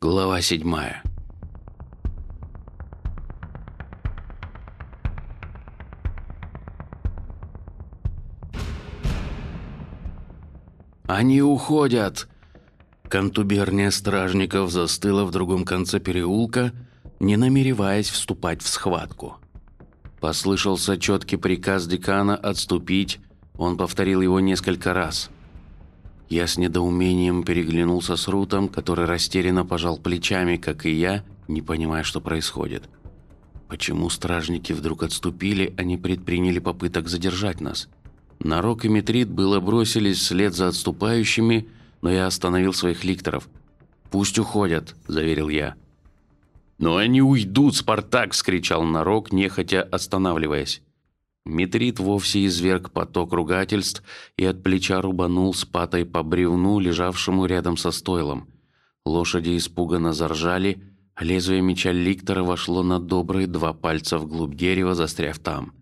Глава седьмая. Они уходят. Контуберния стражников застыла в другом конце переулка, не намереваясь вступать в схватку. Послышался четкий приказ декана отступить. Он повторил его несколько раз. Я с недоумением переглянулся с Рутом, который растерянно пожал плечами, как и я, не понимая, что происходит. Почему стражники вдруг отступили, а не предприняли попыток задержать нас? Нарок и Метрит было бросились вслед за отступающими, но я остановил своих ликторов. «Пусть уходят», – заверил я. «Но они уйдут, Спартак!» – скричал Нарок, нехотя останавливаясь. Митрит вовсе изверг поток ругательств и от плеча рубанул с патой по бревну, лежавшему рядом со стойлом. Лошади испуганно заржали, а лезвие меча Ликтора вошло на добрые два пальца вглубь дерева, застряв там.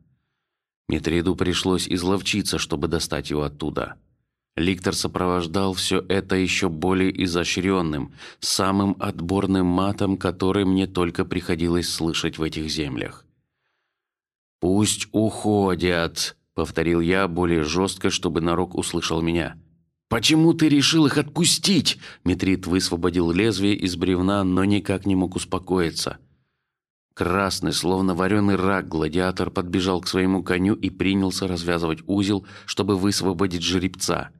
Митриду пришлось изловчиться, чтобы достать его оттуда. Ликтор сопровождал все это еще более изощренным, самым отборным матом, который мне только приходилось слышать в этих землях. Пусть уходят, повторил я более жестко, чтобы Нарок услышал меня. Почему ты решил их отпустить? Митрит высвободил лезвие из бревна, но никак не мог успокоиться. Красный, словно вареный рак, гладиатор подбежал к своему коню и принялся развязывать узел, чтобы высвободить жеребца.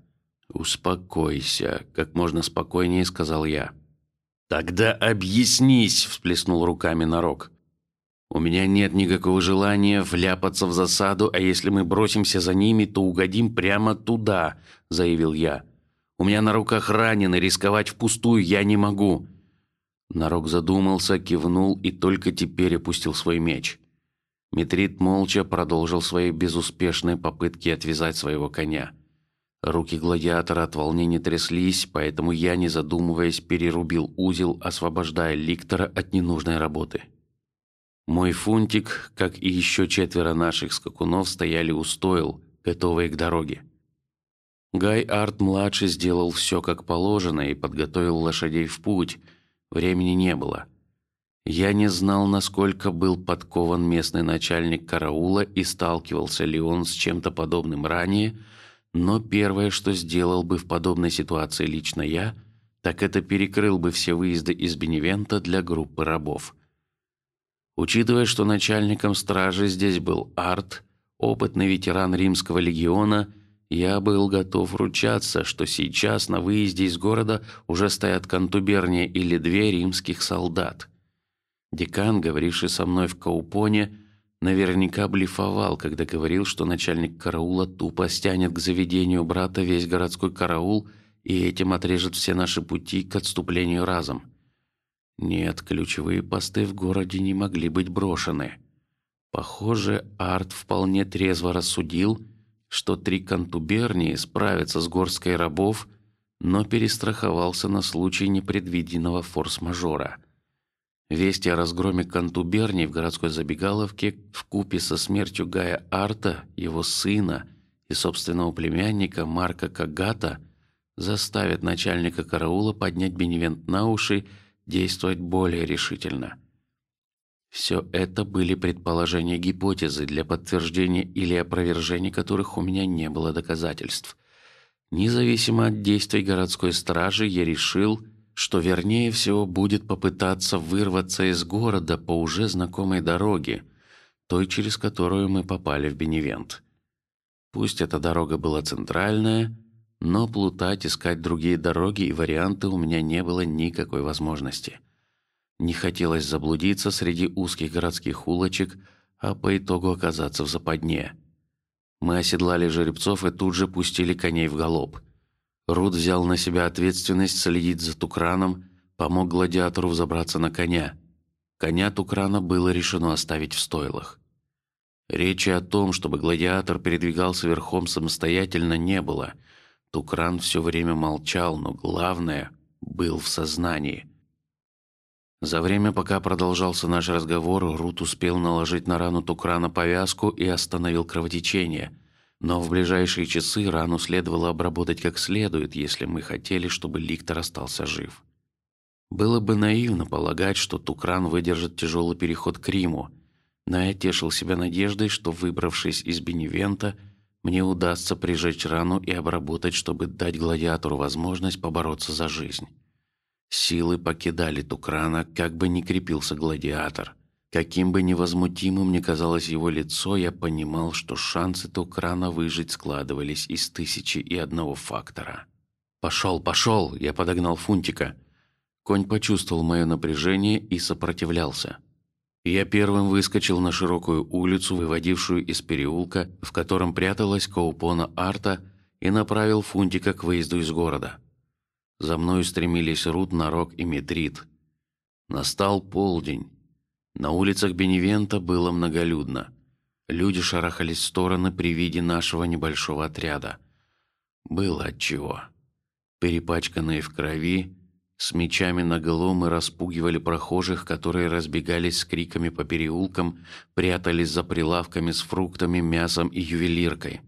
Успокойся, как можно спокойнее сказал я. Тогда объяснись, всплеснул руками Нарок. У меня нет никакого желания вляпаться в засаду, а если мы бросимся за ними, то угодим прямо туда, заявил я. У меня на руках раненый, рисковать впустую я не могу. Нарок задумался, кивнул и только теперь опустил свой меч. Митрит молча продолжил свои безуспешные попытки отвязать своего коня. Руки гладиатора от волнения тряслись, поэтому я, не задумываясь, перерубил узел, освобождая Ликтора от ненужной работы. Мой фунтик, как и еще четверо наших скакунов, стояли у стоил, готовые к дороге. Гай Арт младший сделал все как положено и подготовил лошадей в путь. Времени не было. Я не знал, насколько был подкован местный начальник караула и сталкивался ли он с чем-то подобным ранее, но первое, что сделал бы в подобной ситуации лично я, так это перекрыл бы все выезды из Беневента для группы рабов. Учитывая, что начальником стражи здесь был Арт, опытный ветеран римского легиона, я был готов ручаться, что сейчас на выезде из города уже стоят контуберния или две римских солдат. Декан, говоривший со мной в Каупоне, наверняка блефовал, когда говорил, что начальник караула тупо стянет к заведению брата весь городской караул и этим отрежет все наши пути к отступлению разом. Нет, ключевые посты в городе не могли быть брошены. Похоже, Арт вполне трезво рассудил, что три контубернии справятся с горской рабов, но перестраховался на случай непредвиденного форс-мажора. Вести о разгроме контуберний в городской забегаловке в купе со смертью Гая Арта, его сына и собственного племянника Марка Кагата заставят начальника караула поднять Беневент на уши действовать более решительно. Все это были предположения, гипотезы, для подтверждения или опровержения которых у меня не было доказательств. Независимо от действий городской стражи, я решил, что вернее всего будет попытаться вырваться из города по уже знакомой дороге, той, через которую мы попали в Беневент. Пусть эта дорога была центральная, но плутать, искать другие дороги и варианты у меня не было никакой возможности. Не хотелось заблудиться среди узких городских улочек, а по итогу оказаться в западне. Мы оседлали жеребцов и тут же пустили коней в галоп. Рут взял на себя ответственность следить за Тукраном, помог гладиатору взобраться на коня. Коня Тукрана было решено оставить в стойлах. Речи о том, чтобы гладиатор передвигался верхом самостоятельно, не было. Тукран все время молчал, но главное был в сознании. За время, пока продолжался наш разговор, Рут успел наложить на рану Тукрана повязку и остановил кровотечение. Но в ближайшие часы рану следовало обработать как следует, если мы хотели, чтобы Ликтор остался жив. Было бы наивно полагать, что Тукран выдержит тяжелый переход к Риму, но я тешил себя надеждой, что выбравшись из Беневента, мне удастся прижечь рану и обработать, чтобы дать гладиатору возможность побороться за жизнь. Силы покидали Тукрана, как бы ни крепился гладиатор. Каким бы невозмутимым ни казалось его лицо, я понимал, что шансы Тукрана выжить складывались из тысячи и одного фактора. Пошел, пошел! Я подогнал Фунтика. Конь почувствовал мое напряжение и сопротивлялся. Я первым выскочил на широкую улицу, выводившую из переулка, в котором пряталась Каупона Арта, и направил Фунтика к выезду из города. За мной стремились Рут, Нарок и Метрит. Настал полдень. На улицах Беневента было многолюдно. Люди шарахались в стороны при виде нашего небольшого отряда. Было отчего. Перепачканные в крови, с мечами наголо мы распугивали прохожих, которые разбегались с криками по переулкам, прятались за прилавками с фруктами, мясом и ювелиркой.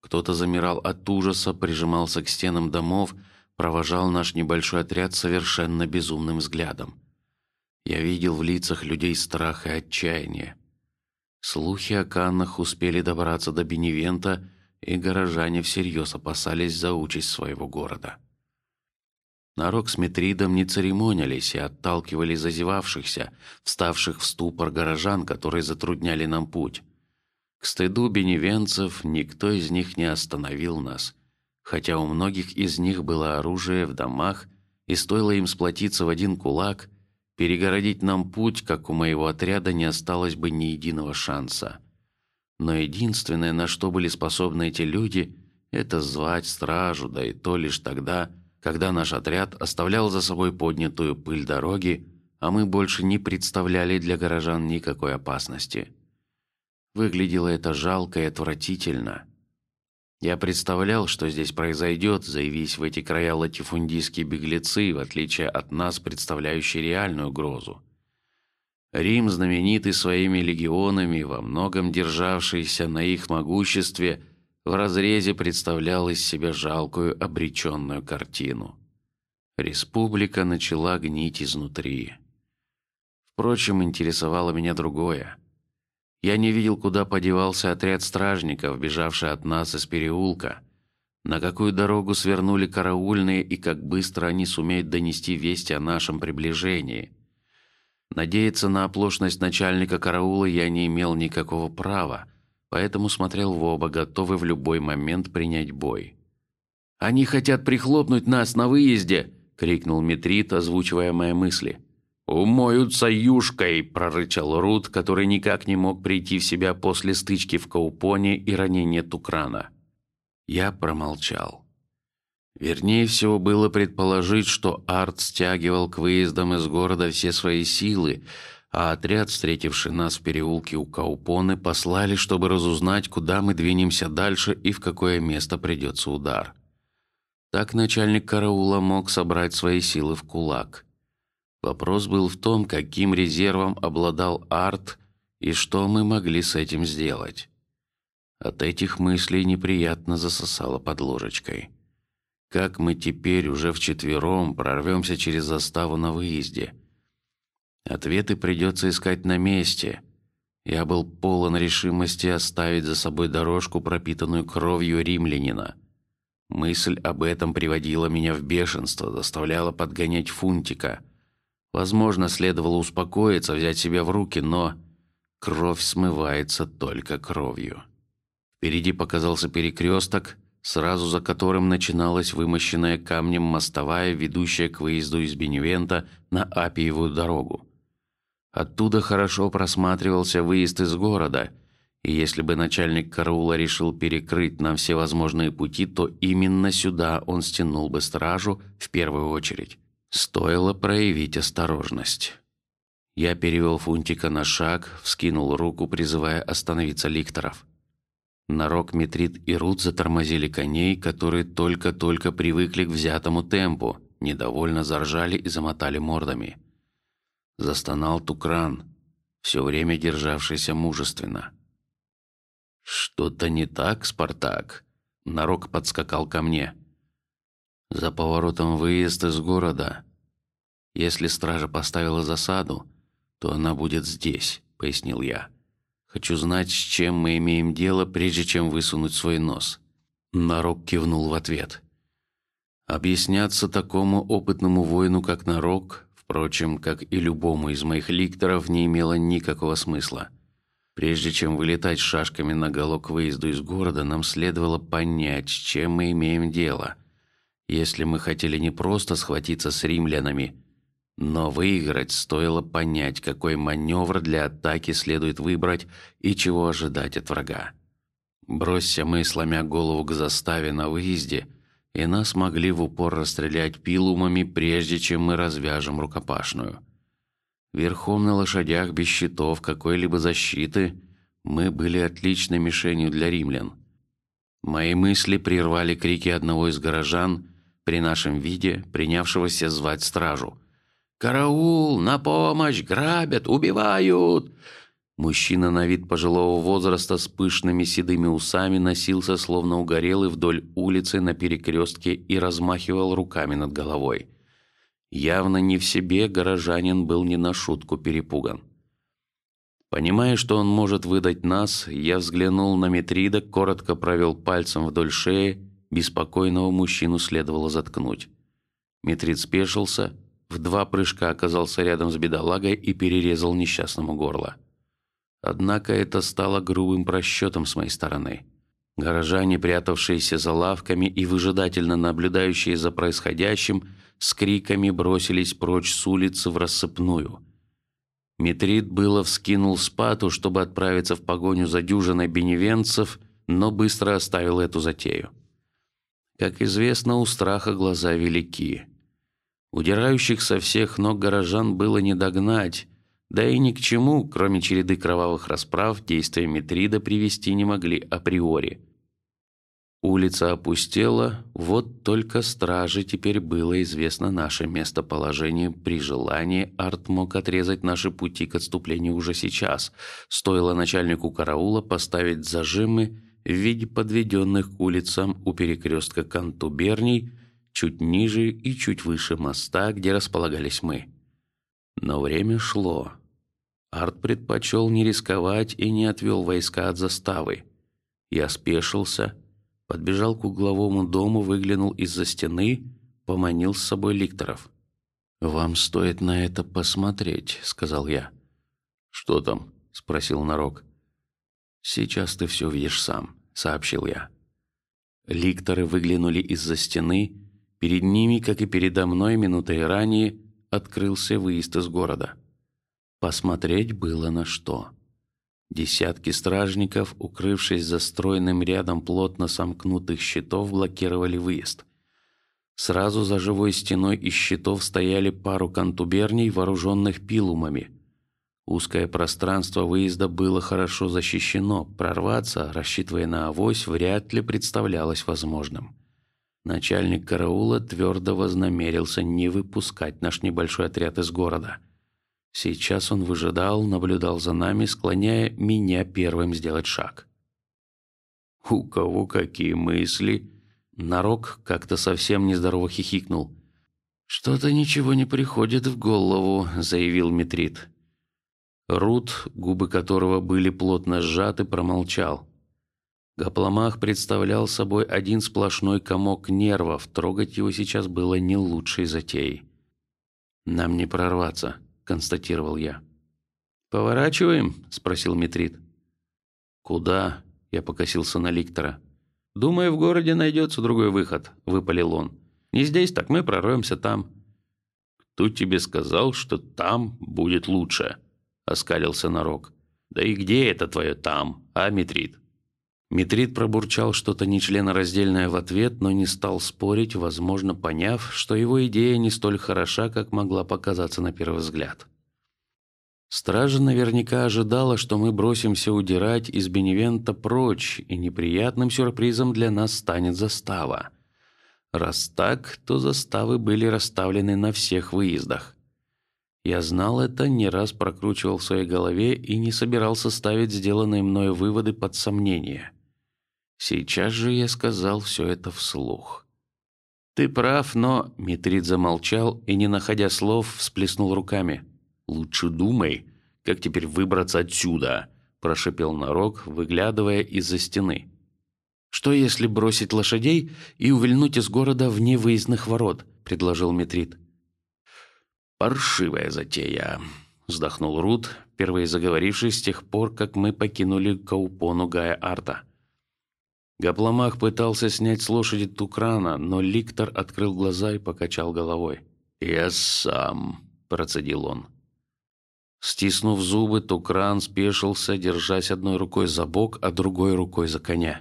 Кто-то замирал от ужаса, прижимался к стенам домов, провожал наш небольшой отряд совершенно безумным взглядом. Я видел в лицах людей страх и отчаяние. Слухи о Каннах успели добраться до Беневента, и горожане всерьез опасались за участь своего города. Нарок с Метридом не церемонились и отталкивали зазевавшихся, вставших в ступор горожан, которые затрудняли нам путь. К стыду беневенцев никто из них не остановил нас, хотя у многих из них было оружие в домах, и стоило им сплотиться в один кулак, перегородить нам путь, как у моего отряда не осталось бы ни единого шанса. Но единственное, на что были способны эти люди, это звать стражу, да и то лишь тогда, когда наш отряд оставлял за собой поднятую пыль дороги, а мы больше не представляли для горожан никакой опасности. Выглядело это жалко и отвратительно. Я представлял, что здесь произойдет, заявись в эти края латифундийские беглецы, в отличие от нас, представляющие реальную угрозу. Рим, знаменитый своими легионами, во многом державшийся на их могуществе, в разрезе представлял из себя жалкую обреченную картину. Республика начала гнить изнутри. Впрочем, интересовало меня другое. Я не видел, куда подевался отряд стражников, бежавший от нас из переулка. На какую дорогу свернули караульные и как быстро они сумеют донести весть о нашем приближении. Надеяться на оплошность начальника караула я не имел никакого права поэтому смотрел в оба, готовый в любой момент принять бой. Они хотят прихлопнуть нас на выезде, крикнул Митрит, озвучивая мои мысли. Умоются юшкой, прорычал Рут, который никак не мог прийти в себя после стычки в Каупоне и ранения Тукрана. Я промолчал. Вернее всего было предположить, что Арт стягивал к выездам из города все свои силы, а отряд, встретивший нас в переулке у Каупоны, послали, чтобы разузнать, куда мы двинемся дальше и в какое место придется удар. Так начальник караула мог собрать свои силы в кулак. Вопрос был в том, каким резервом обладал Арт и что мы могли с этим сделать. От этих мыслей неприятно засосало под ложечкой. Как мы теперь уже в четвером прорвемся через заставу на выезде? Ответы придется искать на месте. Я был полон решимости оставить за собой дорожку, пропитанную кровью римлянина. Мысль об этом приводила меня в бешенство, заставляла подгонять фунтика. Возможно, следовало успокоиться, взять себя в руки, но кровь смывается только кровью. Впереди показался перекресток, сразу за которым начиналась вымощенная камнем мостовая, ведущая к выезду из Беневента на Апиевую дорогу. Оттуда хорошо просматривался выезд из города, и если бы начальник караула решил перекрыть нам все возможные пути, то именно сюда он стянул бы стражу в первую очередь. Стоило проявить осторожность. Я перевел Фунтика на шаг, вскинул руку, призывая остановиться ликторов. Нарок, Метрит и Рут затормозили коней, которые только-только привыкли к взятому темпу, недовольно заржали и замотали мордами. Застонал Тукран, все время державшийся мужественно. Что-то не так, Спартак? Нарок подскакал ко мне. За поворотом выезд из города. Если стража поставила засаду, то она будет здесь, пояснил я. Хочу знать, с чем мы имеем дело, прежде чем высунуть свой нос. Нарок кивнул в ответ. Объясняться такому опытному воину, как Нарок, впрочем, как и любому из моих ликторов, не имело никакого смысла. Прежде чем вылетать шашками на голо выезду из города, нам следовало понять, с чем мы имеем дело. Если мы хотели не просто схватиться с римлянами, но выиграть, стоило понять, какой маневр для атаки следует выбрать и чего ожидать от врага. Бросься мы, сломя голову к заставе на выезде, и нас могли в упор расстрелять пилумами, прежде чем мы развяжем рукопашную. Верхом на лошадях без щитов какой-либо защиты мы были отличной мишенью для римлян. Мои мысли прервали крики одного из горожан при нашем виде, принявшегося звать стражу. Караул! На помощь! Грабят! Убивают! Мужчина на вид пожилого возраста с пышными седыми усами носился, словно угорелый, вдоль улицы на перекрестке и размахивал руками над головой. Явно не в себе горожанин был не на шутку перепуган. Понимая, что он может выдать нас, я взглянул на Метрида, коротко провел пальцем вдоль шеи, беспокойного мужчину следовало заткнуть. Метрид спешился, в два прыжка оказался рядом с бедолагой и перерезал несчастному горло. Однако это стало грубым просчетом с моей стороны. Горожане, прятавшиеся за лавками и выжидательно наблюдающие за происходящим, с криками бросились прочь с улицы в рассыпную. Митрид было вскинул спату, чтобы отправиться в погоню за дюжиной беневенцев, но быстро оставил эту затею. Как известно, у страха глаза велики. Удирающих со всех ног горожан было не догнать, да и ни к чему, кроме череды кровавых расправ, действия Митрида привести не могли априори. Улица опустела, вот только страже теперь было известно наше местоположение. При желании Арт мог отрезать наши пути к отступлению уже сейчас. Стоило начальнику караула поставить зажимы в виде подведенных к улицам у перекрестка Кантуберний, чуть ниже и чуть выше моста, где располагались мы. Но время шло. Арт предпочел не рисковать и не отвел войска от заставы. Я спешился, подбежал к угловому дому, выглянул из-за стены, поманил с собой ликторов. Вам стоит на это посмотреть, сказал я. Что там? спросил Нарок. Сейчас ты все видишь сам, сообщил я. Ликторы выглянули из-за стены. Перед ними, как и передо мной минутой ранее, открылся выезд из города. Посмотреть было на что. Десятки стражников, укрывшись за стройным рядом плотно сомкнутых щитов, блокировали выезд. Сразу за живой стеной из щитов стояли пару контуберний, вооруженных пилумами. Узкое пространство выезда было хорошо защищено, прорваться, рассчитывая на авось, вряд ли представлялось возможным. Начальник караула твердо вознамерился не выпускать наш небольшой отряд из города. Сейчас он выжидал, наблюдал за нами, склоняя меня первым сделать шаг. У кого какие мысли? Нарок как-то совсем нездорово хихикнул. Что-то ничего не приходит в голову, заявил Митрит. Рут, губы которого были плотно сжаты, промолчал. Гапломах представлял собой один сплошной комок нервов. Трогать его сейчас было не лучшей затеей. Нам не прорваться, констатировал я. Поворачиваем? – спросил Митрит. Куда? Я покосился на Ликтора. Думаю, в городе найдется другой выход, выпалил он. Не здесь, так мы прорвемся там. Кто тебе сказал, что там будет лучше? Оскалился Нарок. Да и где это твое там, а Митрит? Митрит пробурчал что-то нечленораздельное в ответ, но не стал спорить, возможно, поняв, что его идея не столь хороша, как могла показаться на первый взгляд. Стража наверняка ожидала, что мы бросимся удирать из Беневента прочь, и неприятным сюрпризом для нас станет застава. Раз так, то заставы были расставлены на всех выездах. Я знал это, не раз прокручивал в своей голове и не собирался ставить сделанные мною выводы под сомнение. Сейчас же я сказал все это вслух. Ты прав, но Митрид замолчал и, не находя слов, всплеснул руками. Лучше думай, как теперь выбраться отсюда, прошепел Нарок, выглядывая из-за стены. Что если бросить лошадей и увильнуть из города вне выездных ворот? предложил Митрид. Паршивая затея, вздохнул Рут, впервые заговоривший с тех пор, как мы покинули Каупону Гая Арта. Гапломах пытался снять с лошади Тукрана, но Ликтор открыл глаза и покачал головой. Я сам, процедил он. Стиснув зубы, Тукран спешился, держась одной рукой за бок, а другой рукой за коня.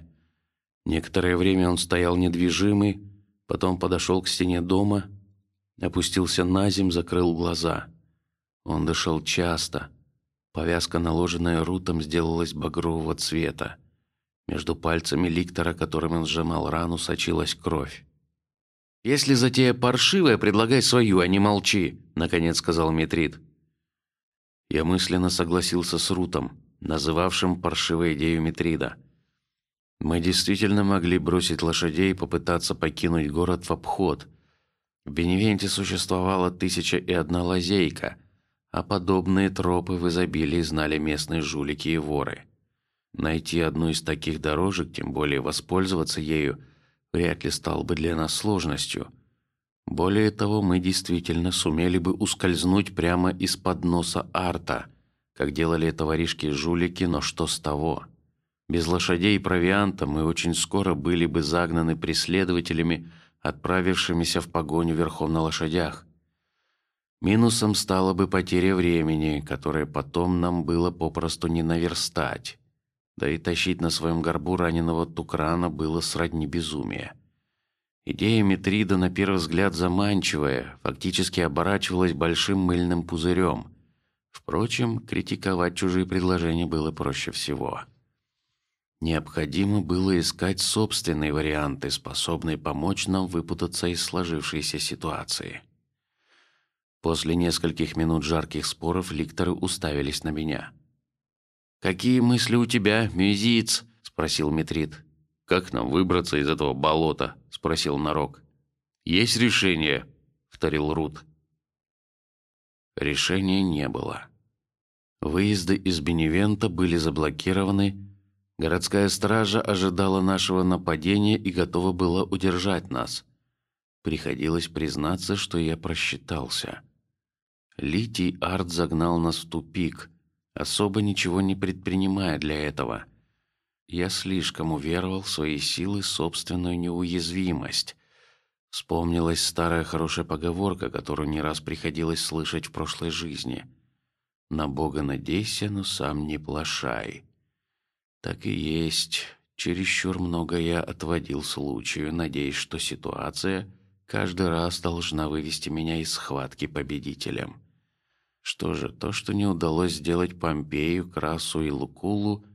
Некоторое время он стоял недвижимый, потом подошел к стене дома, опустился на земь, закрыл глаза. Он дышал часто. Повязка, наложенная рутом, сделалась багрового цвета. Между пальцами ликтора, которым он сжимал рану, сочилась кровь. Если затея паршивая, предлагай свою, а не молчи, наконец сказал Митрид. Я мысленно согласился с Рутом, называвшим паршивой идею Митрида. Мы действительно могли бросить лошадей и попытаться покинуть город в обход. В Беневенте существовала тысяча и одна лазейка, а подобные тропы в изобилии знали местные жулики и воры. Найти одну из таких дорожек, тем более воспользоваться ею, вряд ли стало бы для нас сложностью. Более того, мы действительно сумели бы ускользнуть прямо из под носа Арта, как делали это воришки жулики, но что с того? Без лошадей и провианта мы очень скоро были бы загнаны преследователями, отправившимися в погоню верхом на лошадях. Минусом стала бы потеря времени, которое потом нам было попросту не наверстать. Да и тащить на своем горбу раненого Тукрана было сродни безумия. Идея Митрида на первый взгляд заманчивая, фактически оборачивалась большим мыльным пузырем. Впрочем, критиковать чужие предложения было проще всего. Необходимо было искать собственные варианты, способные помочь нам выпутаться из сложившейся ситуации. После нескольких минут жарких споров ликторы уставились на меня. Какие мысли у тебя, мюзиц? – спросил Митрид. Как нам выбраться из этого болота? – спросил Нарок. Есть решение, вторил Рут. Решения не было. Выезды из Беневента были заблокированы. Городская стража ожидала нашего нападения и готова была удержать нас. Приходилось признаться, что я просчитался. Литий Арт загнал нас в тупик особо ничего не предпринимая для этого. Я слишком уверовал в свои силы, собственную неуязвимость. Вспомнилась старая хорошая поговорка, которую не раз приходилось слышать в прошлой жизни: "На Бога надейся, но сам не плашай". Так и есть. Чересчур много я отводил случаю, надеясь, что ситуация каждый раз должна вывести меня из схватки победителем. Что же, то, что не удалось сделать Помпею, Красу и Лукулу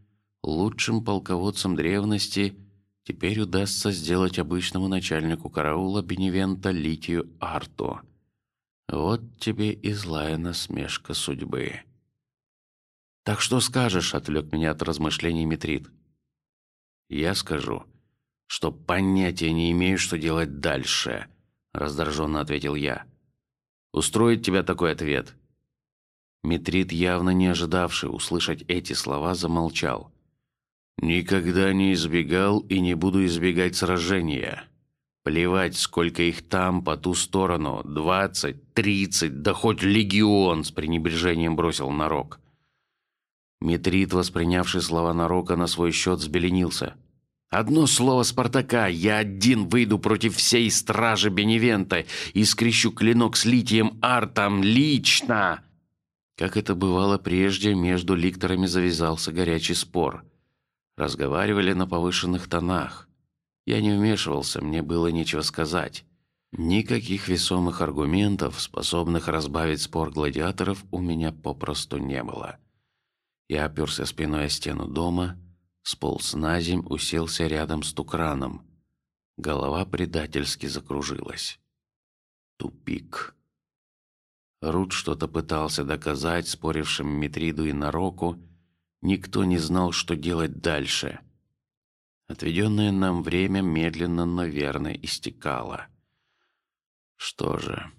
лучшим полководцем древности, теперь удастся сделать обычному начальнику караула Беневента Литию Арту. Вот тебе и злая насмешка судьбы. Так что скажешь? Отвлек меня от размышлений Митрид. Я скажу, что понятия не имею, что делать дальше. Раздраженно ответил я. Устроит тебя такой ответ? Митрид, явно не ожидавший услышать эти слова, замолчал. Никогда не избегал и не буду избегать сражения. Плевать, сколько их там по ту сторону, двадцать, тридцать, да хоть легион, с пренебрежением бросил Нарок. Митрид, воспринявший слова Нарока на свой счет, взбеленился. Одно слово Спартака, я один выйду против всей стражи Беневента и скрещу клинок с литием Артом лично. Как это бывало прежде, между ликторами завязался горячий спор. Разговаривали на повышенных тонах. Я не вмешивался, мне было нечего сказать. Никаких весомых аргументов, способных разбавить спор гладиаторов, у меня попросту не было. Я оперся спиной о стену дома, сполз на земь, уселся рядом с тукраном. Голова предательски закружилась. Тупик. Рут что-то пытался доказать спорившим Митриду и Нароку. Никто не знал, что делать дальше. Отведенное нам время медленно, но верно истекало. Что же,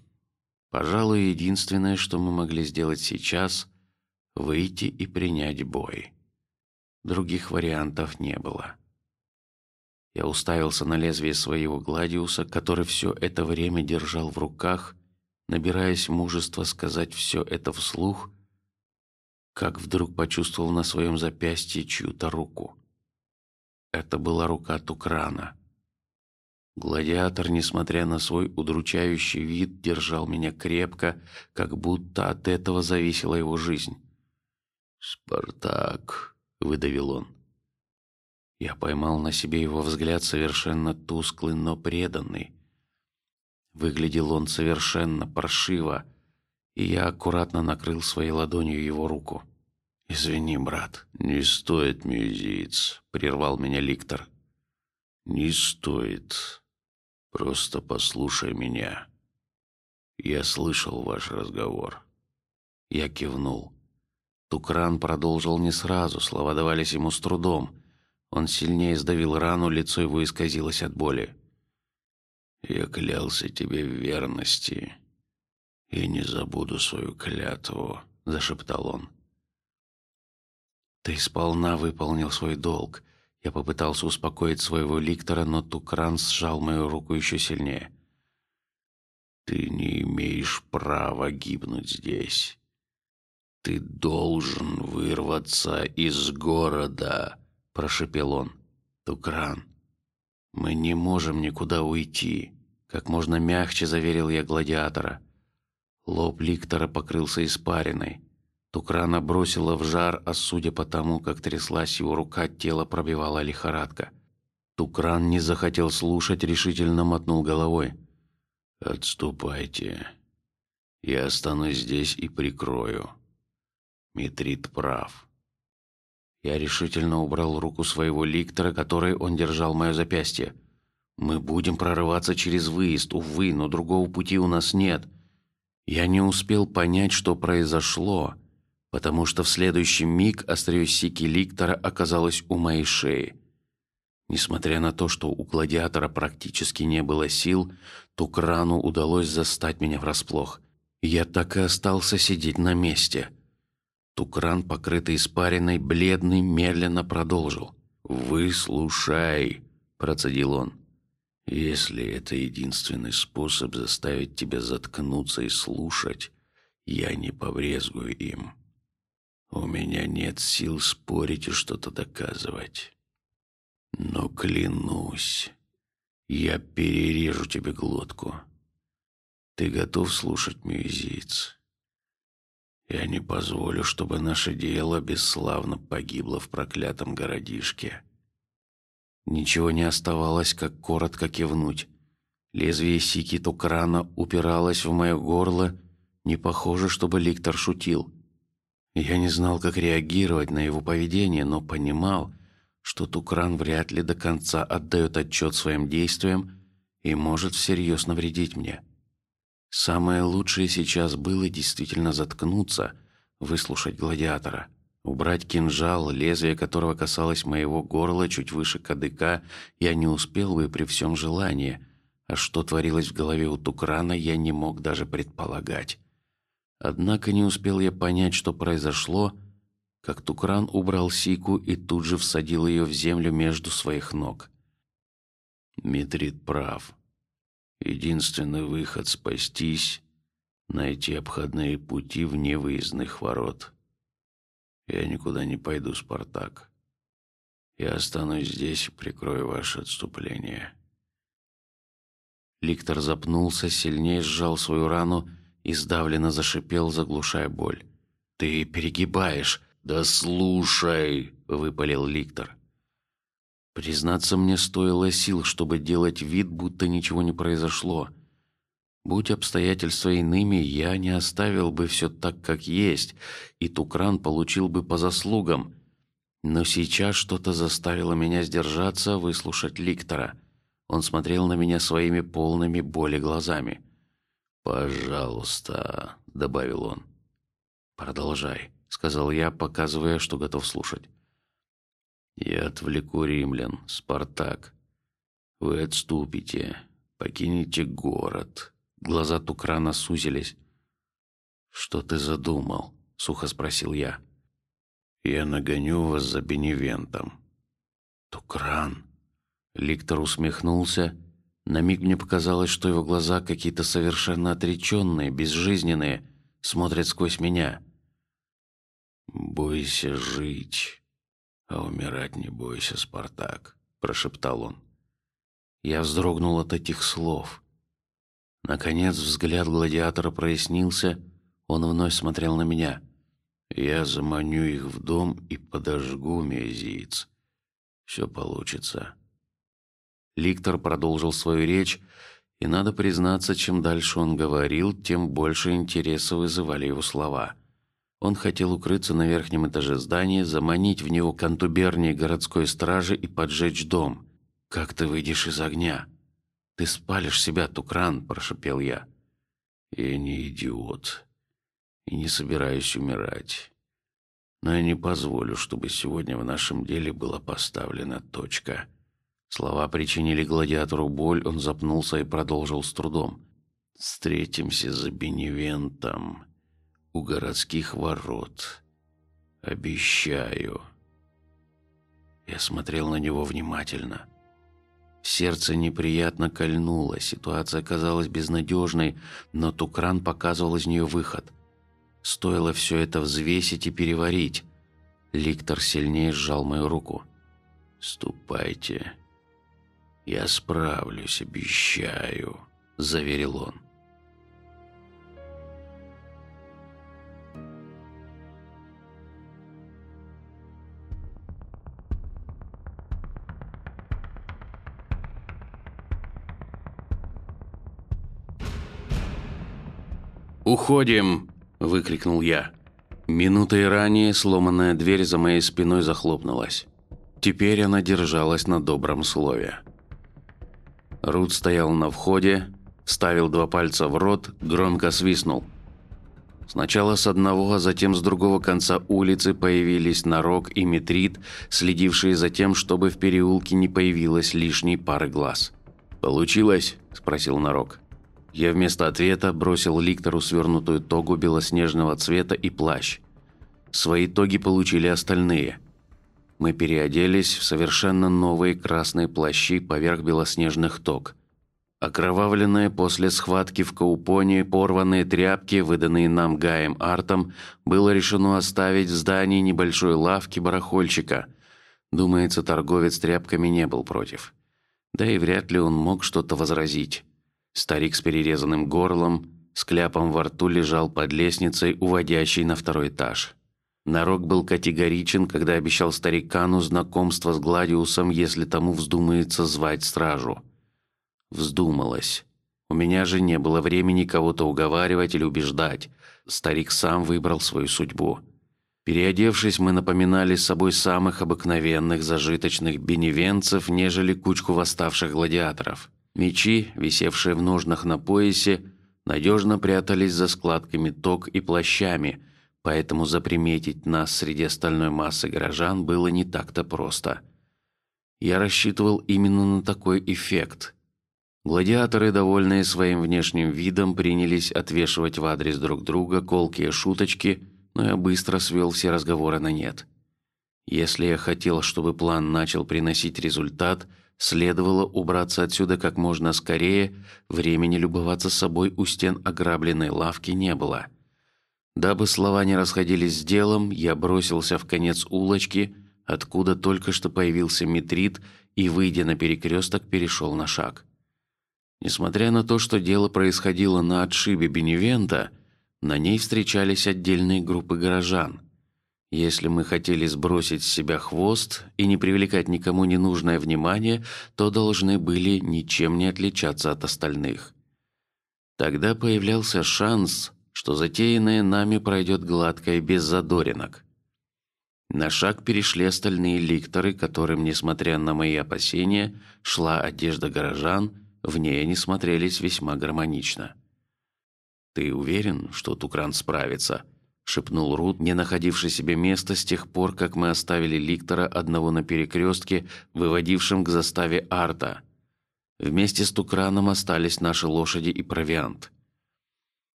пожалуй, единственное, что мы могли сделать сейчас, выйти и принять бой. Других вариантов не было. Я уставился на лезвие своего гладиуса, который все это время держал в руках, набираясь мужества сказать все это вслух, как вдруг почувствовал на своем запястье чью-то руку. Это была рука Тукрана. Гладиатор, несмотря на свой удручающий вид, держал меня крепко, как будто от этого зависела его жизнь. Спартак, выдавил он. Я поймал на себе его взгляд совершенно тусклый, но преданный. Выглядел он совершенно паршиво, и я аккуратно накрыл своей ладонью его руку. Извини, брат, не стоит, мюзиц, прервал меня Ликтор. Не стоит. Просто послушай меня. Я слышал ваш разговор. Я кивнул. Тукран продолжил не сразу, слова давались ему с трудом. Он сильнее сдавил рану, лицо его исказилось от боли. Я клялся тебе в верности и не забуду свою клятву, зашептал он. Ты сполна выполнил свой долг. Я попытался успокоить своего ликтора, но Тукран сжал мою руку еще сильнее. Ты не имеешь права гибнуть здесь. Ты должен вырваться из города, прошепел он. Тукран, мы не можем никуда уйти. Как можно мягче заверил я гладиатора. Лоб ликтора покрылся испариной. Тукрана бросила в жар, а судя по тому, как тряслась его рука, тело пробивала лихорадка. Тукран не захотел слушать, решительно мотнул головой. Отступайте. Я останусь здесь и прикрою. Митрит прав. Я решительно убрал руку своего ликтора, которой он держал мое запястье. Мы будем прорываться через выезд, увы, но другого пути у нас нет. Я не успел понять, что произошло потому что в следующий миг острие сики ликтора оказалось у моей шеи. Несмотря на то, что у гладиатора практически не было сил, Тукрану удалось застать меня врасплох. Я так и остался сидеть на месте. Тукран, покрытый испариной, бледный, медленно продолжил: "Выслушай", процедил он. "Если это единственный способ заставить тебя заткнуться и слушать, я не побрезгую им. У меня нет сил спорить и что-то доказывать. Но клянусь, я перережу тебе глотку. Ты готов слушать мюзиц? Я не позволю, чтобы наше дело бесславно погибло в проклятом городишке. Ничего не оставалось, как коротко кивнуть. Лезвие сики Тукрана упиралось в мое горло. Не похоже, чтобы Ликтор шутил. Я не знал, как реагировать на его поведение, но понимал, что Тукран вряд ли до конца отдает отчет своим действиям и может всерьез навредить мне. Самое лучшее сейчас было действительно заткнуться, выслушать гладиатора, убрать кинжал, лезвие которого касалось моего горла чуть выше кадыка, я не успел бы при всем желании, а что творилось в голове у Тукрана, я не мог даже предполагать. Однако не успел я понять, что произошло, как Тукран убрал сику и тут же всадил ее в землю между своих ног. Митрит прав. Единственный выход спастись — найти обходные пути вне выездных ворот. Я никуда не пойду, Спартак. Я останусь здесь и прикрою ваше отступление. Ликтор запнулся, сильнее сжал свою рану и сдавленно зашипел, заглушая боль. Ты перегибаешь. Да слушай, выпалил Ликтор. Признаться, мне стоило сил, чтобы делать вид, будто ничего не произошло. Будь обстоятельства иными, я не оставил бы все так, как есть, и Тукран получил бы по заслугам. Но сейчас что-то заставило меня сдержаться, выслушать Ликтора. Он смотрел на меня своими полными боли глазами. Пожалуйста, добавил он. Продолжай, сказал я, показывая, что готов слушать. Я отвлеку римлян, Спартак. Вы отступите, покинете город, Глаза Тукрана сузились. Что ты задумал? сухо спросил я. Я нагоню вас за Беневентом. Тукран. Ликтор усмехнулся. На миг мне показалось, что его глаза какие-то совершенно отреченные, безжизненные, смотрят сквозь меня. Бойся жить, а умирать не бойся, Спартак, прошептал он. Я вздрогнул от этих слов. Наконец взгляд гладиатора прояснился. Он вновь смотрел на меня. Я заманю их в дом и подожгу мезиец. Все получится. Ликтор продолжил свою речь, и надо признаться, чем дальше он говорил, тем больше интереса вызывали его слова. Он хотел укрыться на верхнем этаже здания, заманить в него контубернии городской стражи и поджечь дом. Как ты выйдешь из огня? Ты спалишь себя, Тукран, прошепел я. Я не идиот и не собираюсь умирать. Но я не позволю, чтобы сегодня в нашем деле была поставлена точка. Слова причинили гладиатору боль, он запнулся и продолжил с трудом. Встретимся за Беневентом у городских ворот. Обещаю. Я смотрел на него внимательно. Сердце неприятно кольнуло, ситуация казалась безнадежной, но Тукран показывал из нее выход. Стоило все это взвесить и переварить. Ликтор сильнее сжал мою руку. Ступайте, я справлюсь, обещаю, заверил он. Уходим, выкрикнул я. Минутой ранее сломанная дверь за моей спиной захлопнулась. Теперь она держалась на добром слове. Рут стоял на входе, ставил два пальца в рот, громко свистнул. Сначала с одного, а затем с другого конца улицы появились Нарок и Метрит, следившие за тем, чтобы в переулке не появилось лишней пары глаз. «Получилось?» – спросил Нарок. Я вместо ответа бросил Ликтору свернутую тогу белоснежного цвета и плащ. Свои тоги получили остальные. Мы переоделись в совершенно новые красные плащи поверх белоснежных тог. Окровавленные после схватки в Каупоне порванные тряпки, выданные нам Гаем Артом, было решено оставить в здании небольшой лавки барахольщика. Думается, торговец тряпками не был против. Да и вряд ли он мог что-то возразить. Старик с перерезанным горлом, с кляпом во рту лежал под лестницей, уводящей на второй этаж. Нарок был категоричен, когда обещал старикану знакомство с Гладиусом, если тому вздумается звать стражу. Вздумалось. У меня же не было времени кого-то уговаривать или убеждать. Старик сам выбрал свою судьбу. Переодевшись, мы напоминали собой самых обыкновенных зажиточных беневенцев, нежели кучку восставших гладиаторов. Мечи, висевшие в ножнах на поясе, надежно прятались за складками ток и плащами, поэтому заприметить нас среди остальной массы горожан было не так-то просто. Я рассчитывал именно на такой эффект. Гладиаторы, довольные своим внешним видом, принялись отвешивать в адрес друг друга колкие шуточки, но я быстро свел все разговоры на нет. Если я хотел, чтобы план начал приносить результат, Следовало убраться отсюда как можно скорее. Времени любоваться собой у стен ограбленной лавки не было. Дабы слова не расходились с делом, я бросился в конец улочки, откуда только что появился Митрит, и выйдя на перекресток, перешел на шаг. Несмотря на то, что дело происходило на отшибе Беневента, на ней встречались отдельные группы горожан. Если мы хотели сбросить с себя хвост и не привлекать никому ненужное внимание, то должны были ничем не отличаться от остальных. Тогда появлялся шанс, что затеянное нами пройдет гладко и без задоринок. На шаг перешли остальные ликторы, которым, несмотря на мои опасения, шла одежда горожан, в ней они смотрелись весьма гармонично. Ты уверен, что Тукран справится? Шепнул Рут, не находивший себе места с тех пор, как мы оставили Ликтора одного на перекрестке, выводившем к заставе Арта. Вместе с Тукраном остались наши лошади и провиант.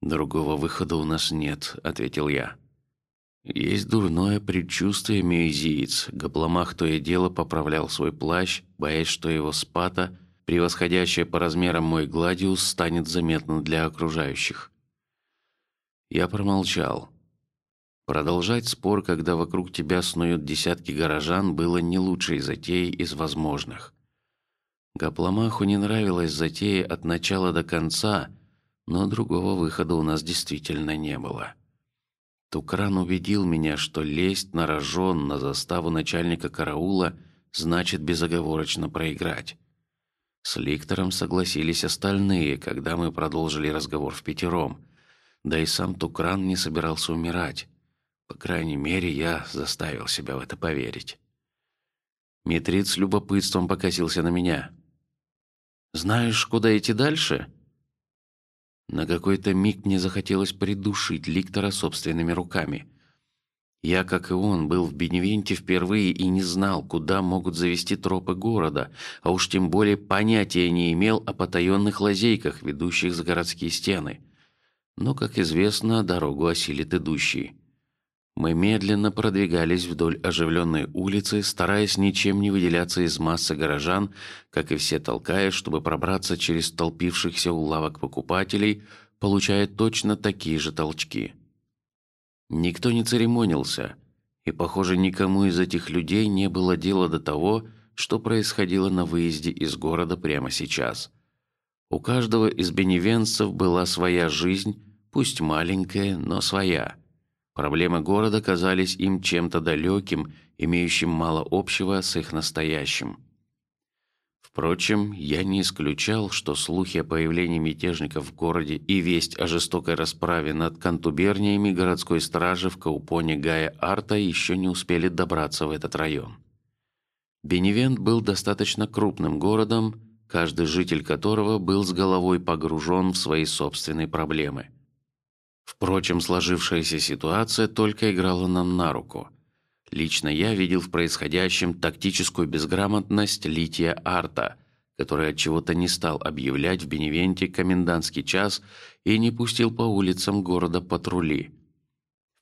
Другого выхода у нас нет, ответил я. Есть дурное предчувствие, мюизиец. Гопломах то и дело поправлял свой плащ, боясь, что его спата, превосходящая по размерам мой гладиус, станет заметна для окружающих. Я промолчал. Продолжать спор, когда вокруг тебя снуют десятки горожан, было не лучшей затеей из возможных. Гопломаху не нравилась затея от начала до конца, но другого выхода у нас действительно не было. Тукран убедил меня, что лезть на рожон на заставу начальника караула значит безоговорочно проиграть. С Ликтором согласились остальные, когда мы продолжили разговор в пятером. Да и сам Тукран не собирался умирать. По крайней мере, я заставил себя в это поверить. Митрид с любопытством покосился на меня. Знаешь, куда идти дальше? На какой-то миг мне захотелось придушить Ликтора собственными руками. Я, как и он, был в Беневенте впервые и не знал, куда могут завести тропы города, а уж тем более понятия не имел о потаенных лазейках, ведущих за городские стены. Но, как известно, дорогу осилит идущий. Мы медленно продвигались вдоль оживленной улицы, стараясь ничем не выделяться из массы горожан, как и все толкаясь, чтобы пробраться через толпившихся у лавок покупателей, получая точно такие же толчки. Никто не церемонился, и, похоже, никому из этих людей не было дела до того, что происходило на выезде из города прямо сейчас. У каждого из беневенцев была своя жизнь, пусть маленькая, но своя. Проблемы города казались им чем-то далеким, имеющим мало общего с их настоящим. Впрочем, я не исключал, что слухи о появлении мятежников в городе и весть о жестокой расправе над контуберниями городской стражи в Каупоне Гая Арта еще не успели добраться в этот район. Беневент был достаточно крупным городом, каждый житель которого был с головой погружен в свои собственные проблемы. Впрочем, сложившаяся ситуация только играла нам на руку. Лично я видел в происходящем тактическую безграмотность Лития Арта, который от чего-то не стал объявлять в Беневенте комендантский час и не пустил по улицам города патрули.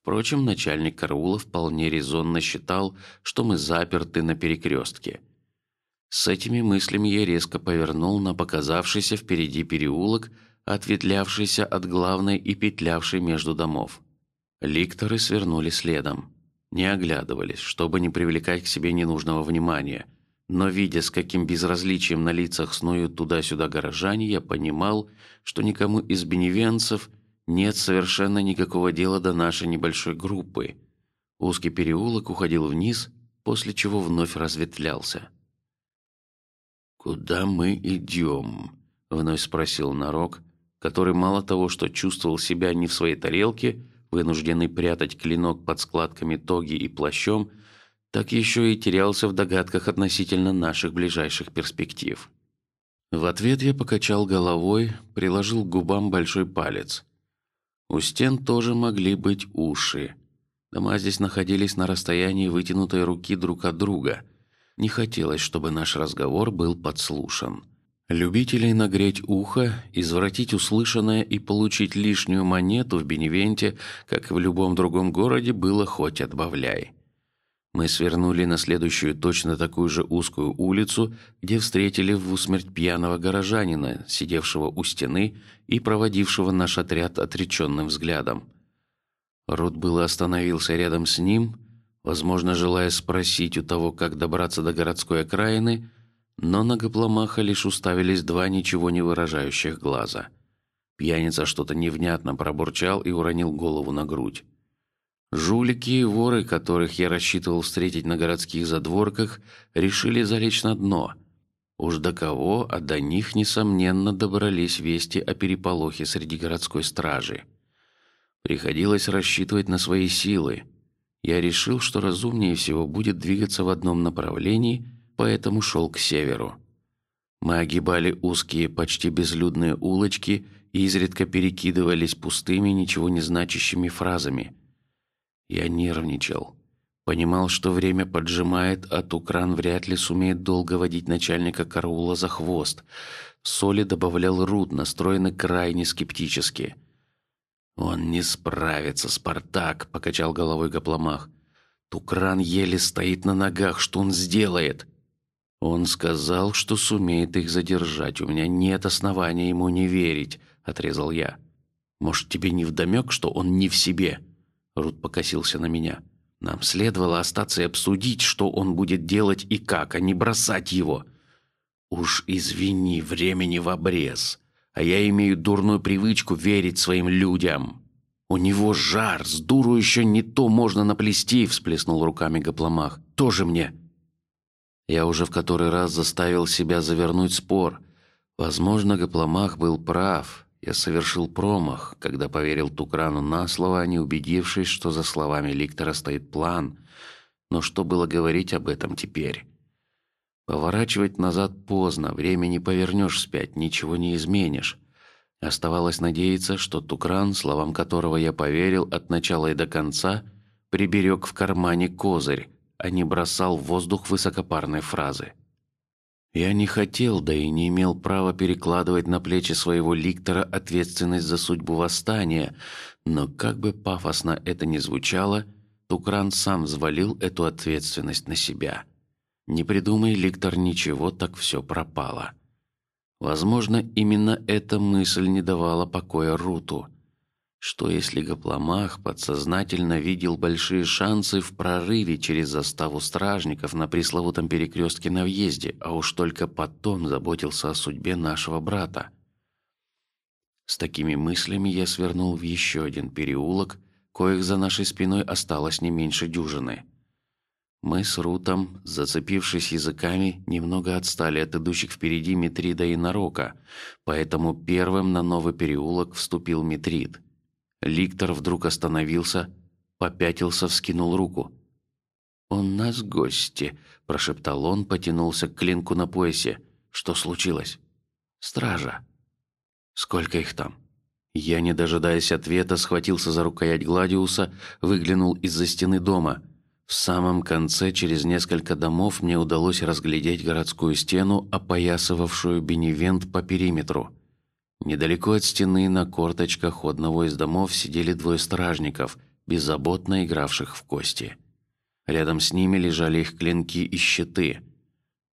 Впрочем, начальник караула вполне резонно считал, что мы заперты на перекрестке. С этими мыслями я резко повернул на показавшийся впереди переулок ответвлявшийся от главной и петлявший между домов. Ликторы свернули следом, не оглядывались, чтобы не привлекать к себе ненужного внимания. Но видя, с каким безразличием на лицах снуют туда-сюда горожане, я понимал, что никому из беневенцев нет совершенно никакого дела до нашей небольшой группы. Узкий переулок уходил вниз, после чего вновь разветвлялся. Куда мы идем? вновь спросил Нарок, который мало того, что чувствовал себя не в своей тарелке, вынужденный прятать клинок под складками тоги и плащом, так еще и терялся в догадках относительно наших ближайших перспектив. В ответ я покачал головой, приложил к губам большой палец. У стен тоже могли быть уши. Дома здесь находились на расстоянии вытянутой руки друг от друга. Не хотелось, чтобы наш разговор был подслушан. Любителей нагреть ухо, извратить услышанное и получить лишнюю монету в Беневенте, как и в любом другом городе, было хоть отбавляй. Мы свернули на следующую точно такую же узкую улицу, где встретили в усмерть пьяного горожанина, сидевшего у стены и проводившего наш отряд отреченным взглядом. Рут было остановился рядом с ним, возможно, желая спросить у того, как добраться до городской окраины но на Гопломаха лишь уставились два ничего не выражающих глаза. Пьяница что-то невнятно пробурчал и уронил голову на грудь. Жулики и воры, которых я рассчитывал встретить на городских задворках, решили залечь на дно. Уж до кого, а до них несомненно добрались вести о переполохе среди городской стражи. Приходилось рассчитывать на свои силы. Я решил, что разумнее всего будет двигаться в одном направлении поэтому шел к северу. Мы огибали узкие, почти безлюдные улочки и изредка перекидывались пустыми, ничего не значащими фразами. Я нервничал. Понимал, что время поджимает, а Тукран вряд ли сумеет долго водить начальника караула за хвост. Соли добавлял Рут, настроенный крайне скептически. Он не справится, Спартак, покачал головой Гопломах. Тукран еле стоит на ногах, что он сделает? Он сказал, что сумеет их задержать. У меня нет основания ему не верить, отрезал я. Может, тебе не вдомек, что он не в себе? Рут покосился на меня. Нам следовало остаться и обсудить, что он будет делать и как, а не бросать его. Уж извини, времени в обрез, а я имею дурную привычку верить своим людям. У него жар, с дуру еще не то можно наплести, всплеснул руками Гопломах. Тоже мне. Я уже в который раз заставил себя завернуть спор. Возможно, Гопломах был прав. Я совершил промах, когда поверил Тукрану на слово, не убедившись, что за словами Ликтора стоит план. Но что было говорить об этом теперь? Поворачивать назад поздно, время не повернешь спять, ничего не изменишь. Оставалось надеяться, что Тукран, словам которого я поверил от начала и до конца, приберег в кармане козырь, а не бросал в воздух высокопарные фразы. Я не хотел, да и не имел права перекладывать на плечи своего ликтора ответственность за судьбу восстания, но как бы пафосно это ни звучало, Тукран сам взвалил эту ответственность на себя. Не придумай ликтор ничего, так все пропало. Возможно, именно эта мысль не давала покоя Руту. Что если Гопломах подсознательно видел большие шансы в прорыве через заставу стражников на пресловутом перекрестке на въезде, а уж только потом заботился о судьбе нашего брата? С такими мыслями я свернул в еще один переулок, коих за нашей спиной осталось не меньше дюжины. Мы с Рутом, зацепившись языками, немного отстали от идущих впереди Митрида и Нарока, поэтому первым на новый переулок вступил Митрид. Ликтор вдруг остановился, попятился, вскинул руку. «У нас гости», – прошептал он, потянулся к клинку на поясе. «Что случилось?» «Стража». «Сколько их там?» Я, не дожидаясь ответа, схватился за рукоять Гладиуса, выглянул из-за стены дома. В самом конце, через несколько домов, мне удалось разглядеть городскую стену, опоясывавшую Беневент по периметру. Недалеко от стены на корточках одного из домов сидели двое стражников, беззаботно игравших в кости. Рядом с ними лежали их клинки и щиты.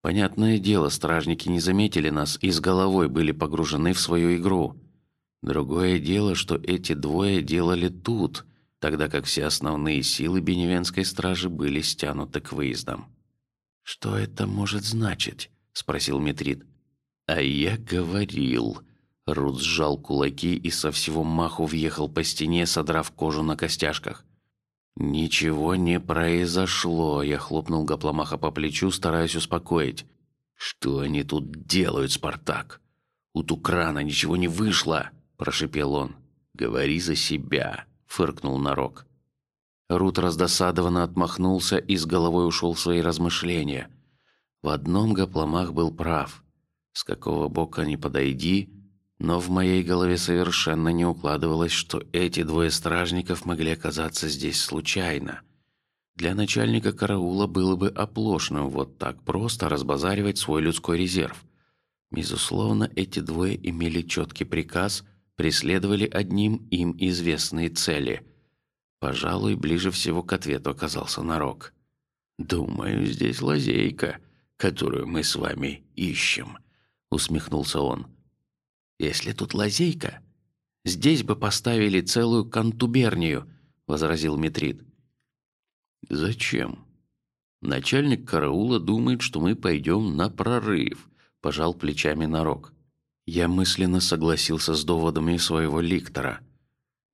Понятное дело, стражники не заметили нас и с головой были погружены в свою игру. Другое дело, что эти двое делали тут, тогда как все основные силы беневенской стражи были стянуты к выездам. Что это может значить? – спросил Митрид. А я говорил, Рут сжал кулаки и со всего маху въехал по стене, содрав кожу на костяшках. Ничего не произошло. Я хлопнул Гопломаха по плечу, стараясь успокоить. Что они тут делают, Спартак? У Тукрана ничего не вышло, прошепел он. Говори за себя, фыркнул Нарок. Рут раздосадованно отмахнулся и с головой ушел в свои размышления. В одном Гопломах был прав. С какого бока ни подойди, но в моей голове совершенно не укладывалось, что эти двое стражников могли оказаться здесь случайно. Для начальника караула было бы оплошным вот так просто разбазаривать свой людской резерв. Безусловно, эти двое имели четкий приказ, преследовали одним им известные цели. Пожалуй, ближе всего к ответу оказался Нарок. Думаю, здесь лазейка, которую мы с вами ищем, усмехнулся он. Если тут лазейка, здесь бы поставили целую контубернию, возразил Митрид. Зачем? Начальник караула думает, что мы пойдем на прорыв. Пожал плечами Нарок. Я мысленно согласился с доводами своего ликтора.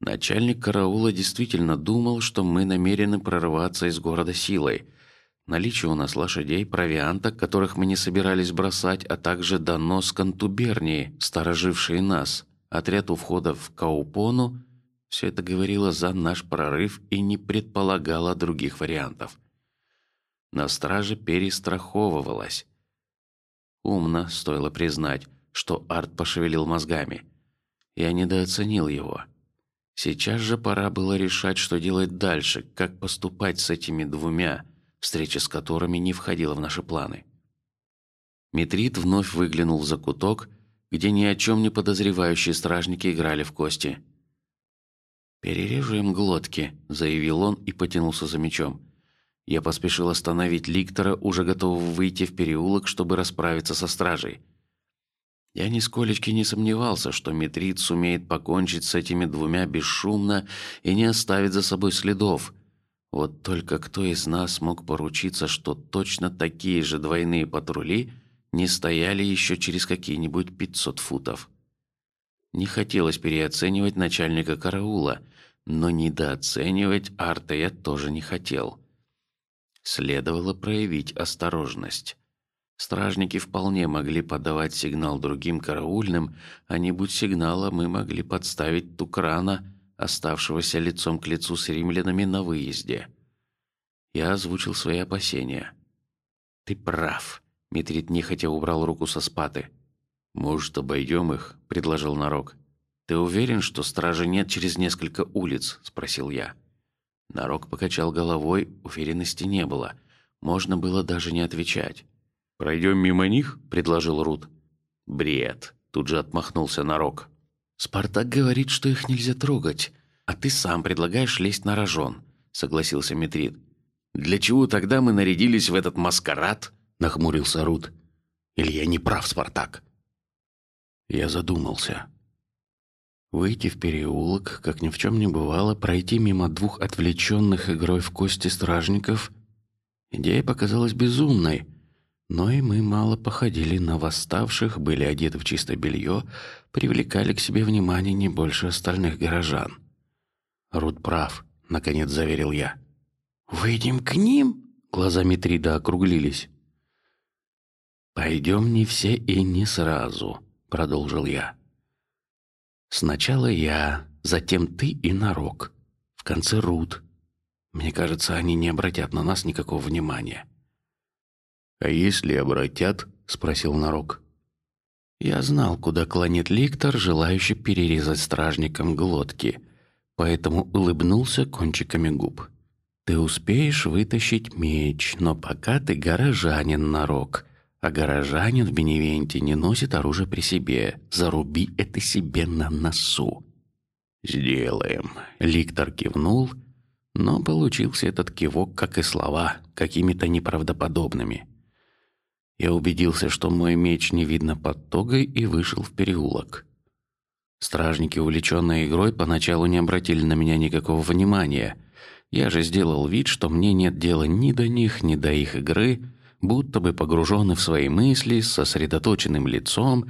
Начальник караула действительно думал, что мы намерены прорываться из города силой. Наличие у нас лошадей, провианта, которых мы не собирались бросать, а также донос контубернии, сторожившие нас, отряд у входа в Каупону, все это говорило за наш прорыв и не предполагало других вариантов. На страже перестраховывалась. Умно, стоило признать, что Арт пошевелил мозгами. Я недооценил его. Сейчас же пора было решать, что делать дальше, как поступать с этими двумя, встреча с которыми не входила в наши планы. Митрит вновь выглянул в закуток, где ни о чем не подозревающие стражники играли в кости. «Перережу им глотки», — заявил он и потянулся за мечом. Я поспешил остановить Ликтора, уже готового выйти в переулок, чтобы расправиться со стражей. Я нисколечки не сомневался, что Митрит сумеет покончить с этими двумя бесшумно и не оставит за собой следов. Вот только кто из нас мог поручиться, что точно такие же двойные патрули не стояли еще через какие-нибудь пятьсот футов? Не хотелось переоценивать начальника караула, но недооценивать Арта я тоже не хотел. Следовало проявить осторожность. Стражники вполне могли подавать сигнал другим караульным, а не будь сигнала, мы могли подставить Тукрана, оставшегося лицом к лицу с римлянами на выезде. Я озвучил свои опасения. Ты прав. Митрит нехотя убрал руку со спаты. Может, обойдем их? предложил Нарок. Ты уверен, что стражи нет через несколько улиц? спросил я. Нарок покачал головой, уверенности не было. Можно было даже не отвечать. Пройдем мимо них, предложил Рут. Бред. Тут же отмахнулся Нарок. Спартак говорит, что их нельзя трогать, а ты сам предлагаешь лезть на рожон, согласился Митрид. Для чего тогда мы нарядились в этот маскарад? Нахмурился Рут. Или я не прав, Спартак? Я задумался. Выйти в переулок, как ни в чем не бывало, пройти мимо двух отвлеченных игрой в кости стражников. Идея показалась безумной, но и мы мало походили на восставших, были одеты в чистое белье, привлекали к себе внимание не больше остальных горожан. Рут прав, наконец заверил я. Выйдем к ним? Глаза Митрида округлились. Пойдем не все и не сразу, продолжил я. Сначала я, затем ты и Нарок, в конце Рут. Мне кажется, они не обратят на нас никакого внимания. А если обратят? – спросил Нарок. Я знал, куда клонит ликтор, желающий перерезать стражникам глотки, поэтому улыбнулся кончиками губ. Ты успеешь вытащить меч, но пока ты горожанин, Нарок, а горожанин в Беневенте не носит оружие при себе. Заруби это себе на носу. Сделаем. Ликтор кивнул, но получился этот кивок, как и слова, какими-то неправдоподобными. Я убедился, что мой меч не видно под тогой, и вышел в переулок. Стражники, увлеченные игрой, поначалу не обратили на меня никакого внимания. Я же сделал вид, что мне нет дела ни до них, ни до их игры Будто бы погруженный в свои мысли, сосредоточенным лицом,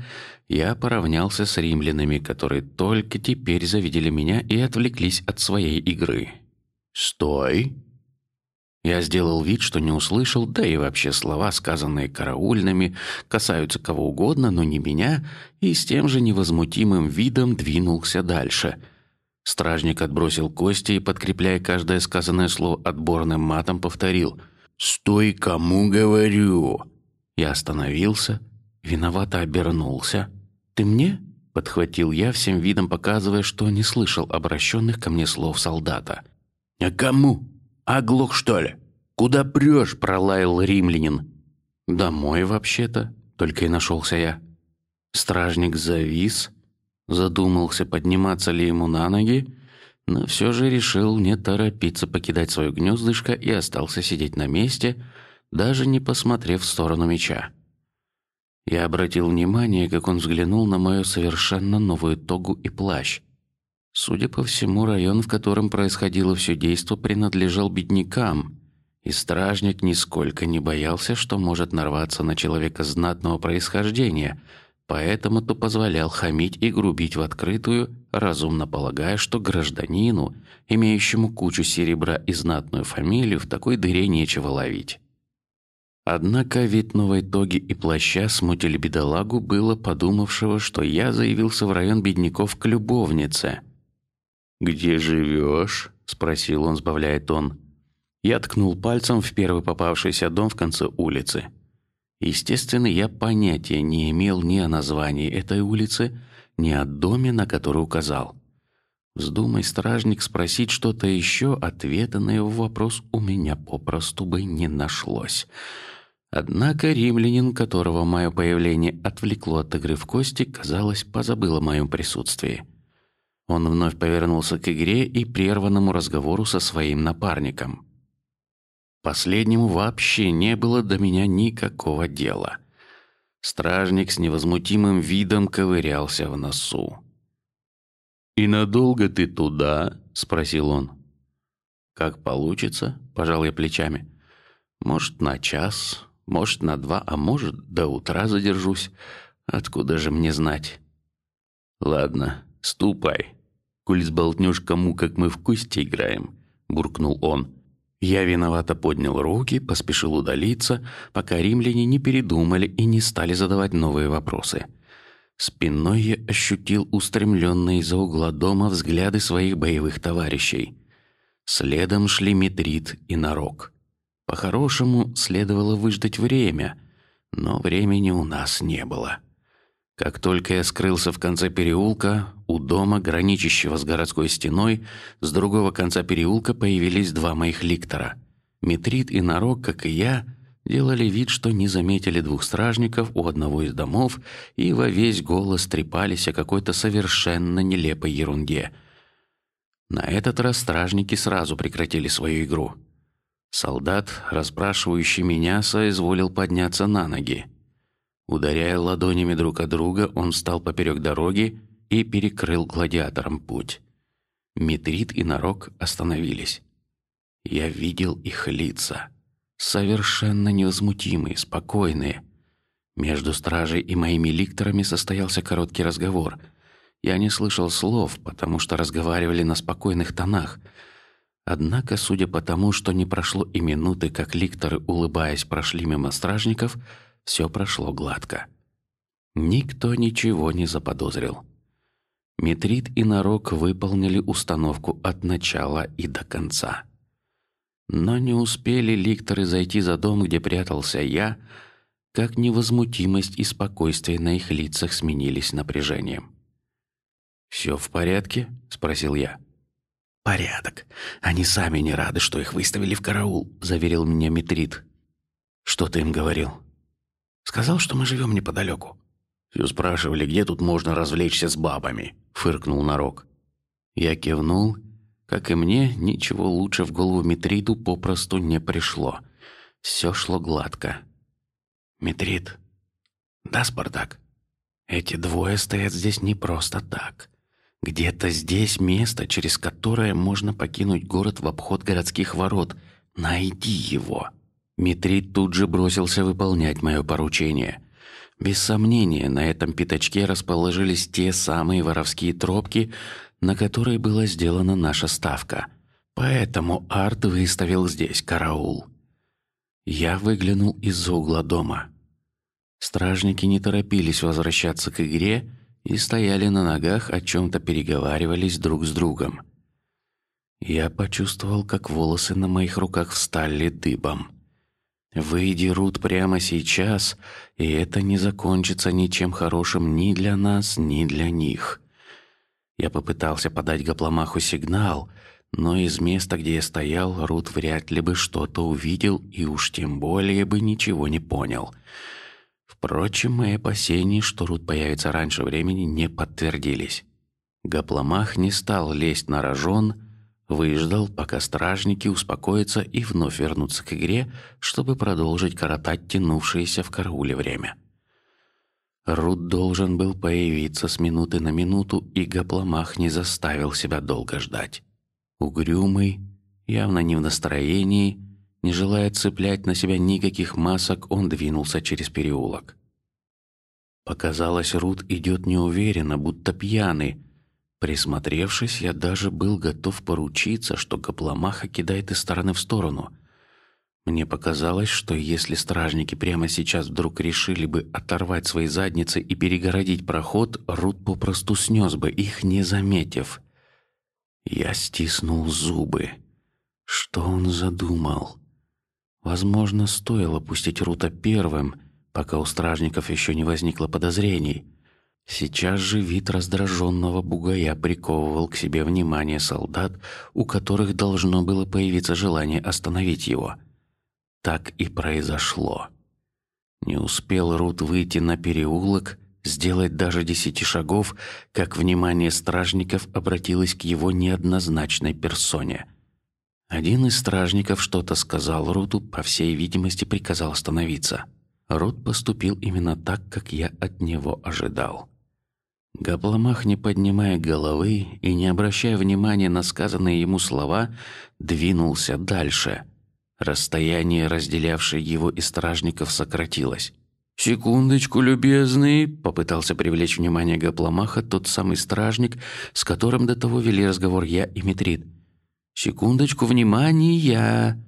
я поравнялся с римлянами, которые только теперь завидели меня и отвлеклись от своей игры. Стой! Я сделал вид, что не услышал, да и вообще слова, сказанные караульными, касаются кого угодно, но не меня, и с тем же невозмутимым видом двинулся дальше. Стражник отбросил кости и, подкрепляя каждое сказанное слово отборным матом, повторил: «Стой, кому говорю!» Я остановился, виновато обернулся. «Ты мне?» — подхватил я всем видом, показывая, что не слышал обращенных ко мне слов солдата. «А кому? Оглох что ли? Куда прешь?» — пролаял римлянин. «Домой вообще-то», — только и нашелся я. Стражник завис, задумался, подниматься ли ему на ноги, но все же решил не торопиться покидать свое гнездышко и остался сидеть на месте, даже не посмотрев в сторону меча. Я обратил внимание, как он взглянул на мою совершенно новую тогу и плащ. Судя по всему, район, в котором происходило все действо, принадлежал беднякам, и стражник нисколько не боялся, что может нарваться на человека знатного происхождения, поэтому то позволял хамить и грубить в открытую, разумно полагая, что гражданину, имеющему кучу серебра и знатную фамилию, в такой дыре нечего ловить. Однако вид новой тоги и плаща смутили бедолагу, было подумавшего, что я заявился в район бедняков к любовнице. Где живешь? – спросил он, сбавляя тон. Я ткнул пальцем в первый попавшийся дом в конце улицы. Естественно, я понятия не имел ни о названии этой улицы, ни о доме, на который указал. Вздумай стражник спросить что-то еще, ответа на его вопрос у меня попросту бы не нашлось. Однако римлянин, которого мое появление отвлекло от игры в кости, казалось, позабыл о моем присутствии. Он вновь повернулся к игре и прерванному разговору со своим напарником. Последнему вообще не было до меня никакого дела. Стражник с невозмутимым видом ковырялся в носу. И надолго ты туда? – спросил он. Как получится, пожал я плечами. Может на час, может на два, а может до утра задержусь. Откуда же мне знать? Ладно, ступай. Коль сболтнешь кому, как мы в кости играем, буркнул он. Я виновато поднял руки, поспешил удалиться, пока римляне не передумали и не стали задавать новые вопросы. Спиной я ощутил устремленные из-за угла дома взгляды своих боевых товарищей. Следом шли Митрит и Нарок. По-хорошему следовало выждать время, но времени у нас не было. Как только я скрылся в конце переулка, у дома, граничащего с городской стеной, с другого конца переулка появились два моих ликтора. Митрит и Нарок, как и я, делали вид, что не заметили двух стражников у одного из домов и во весь голос трепались о какой-то совершенно нелепой ерунде. На этот раз стражники сразу прекратили свою игру. Солдат, расспрашивающий меня, соизволил подняться на ноги. Ударяя ладонями друг о друга, он встал поперек дороги и перекрыл гладиаторам путь. Митрит и Нарок остановились. Я видел их лица совершенно невозмутимые, спокойные. Между стражей и моими ликторами состоялся короткий разговор. Я не слышал слов, потому что разговаривали на спокойных тонах. Однако, судя по тому, что не прошло и минуты, как ликторы, улыбаясь, прошли мимо стражников, все прошло гладко. Никто ничего не заподозрил. Митрит и Нарок выполнили установку от начала и до конца. Но не успели ликторы зайти за дом, где прятался я, как невозмутимость и спокойствие на их лицах сменились напряжением. Все в порядке? – спросил я. Порядок. Они сами не рады, что их выставили в караул, заверил меня Митрит. Что ты им говорил? Сказал, что мы живем неподалеку. Все спрашивали, где тут можно развлечься с бабами. Фыркнул Нарок. Я кивнул как и мне, ничего лучше в голову Митриду попросту не пришло. Все шло гладко. Митрид, да, Спартак. Эти двое стоят здесь не просто так. Где-то здесь место, через которое можно покинуть город в обход городских ворот. Найди его. Митрид тут же бросился выполнять мое поручение. Без сомнения, на этом пятачке расположились те самые воровские тропки, на которой была сделана наша ставка. Поэтому Арт выставил здесь караул. Я выглянул из-за угла дома. Стражники не торопились возвращаться к игре и стояли на ногах, о чем-то переговаривались друг с другом. Я почувствовал, как волосы на моих руках встали дыбом. Выйди Рут прямо сейчас, и это не закончится ничем хорошим ни для нас, ни для них. Я попытался подать Гопломаху сигнал, но из места, где я стоял, Рут вряд ли бы что-то увидел и уж тем более бы ничего не понял. Впрочем, мои опасения, что Рут появится раньше времени, не подтвердились. Гопломах не стал лезть на рожон, выждал, пока стражники успокоятся и вновь вернутся к игре, чтобы продолжить коротать тянувшееся в карауле время. Рут должен был появиться с минуты на минуту, и Гопломах не заставил себя долго ждать. Угрюмый, явно не в настроении, не желая цеплять на себя никаких масок, он двинулся через переулок. Показалось, Рут идет неуверенно, будто пьяный. Присмотревшись, я даже был готов поручиться, что Гопломаха кидает из стороны в сторону. Мне показалось, что если стражники прямо сейчас вдруг решили бы оторвать свои задницы и перегородить проход, Рут попросту снес бы их, не заметив. Я стиснул зубы. Что он задумал? Возможно, стоило пустить Рута первым, пока у стражников еще не возникло подозрений. Сейчас же вид раздраженного бугая приковывал к себе внимание солдат, у которых должно было появиться желание остановить его. Так и произошло. Не успел Рут выйти на переулок, сделать даже десяти шагов, как внимание стражников обратилось к его неоднозначной персоне. Один из стражников что-то сказал Руту, по всей видимости, приказал остановиться. Рут поступил именно так, как я от него ожидал. Гапломах, не поднимая головы и не обращая внимания на сказанные ему слова, двинулся дальше. Расстояние, разделявшее его и стражников, сократилось. Секундочку, любезный, попытался привлечь внимание Гапломаха тот самый стражник, с которым до того вели разговор я и Митрид. Секундочку внимания.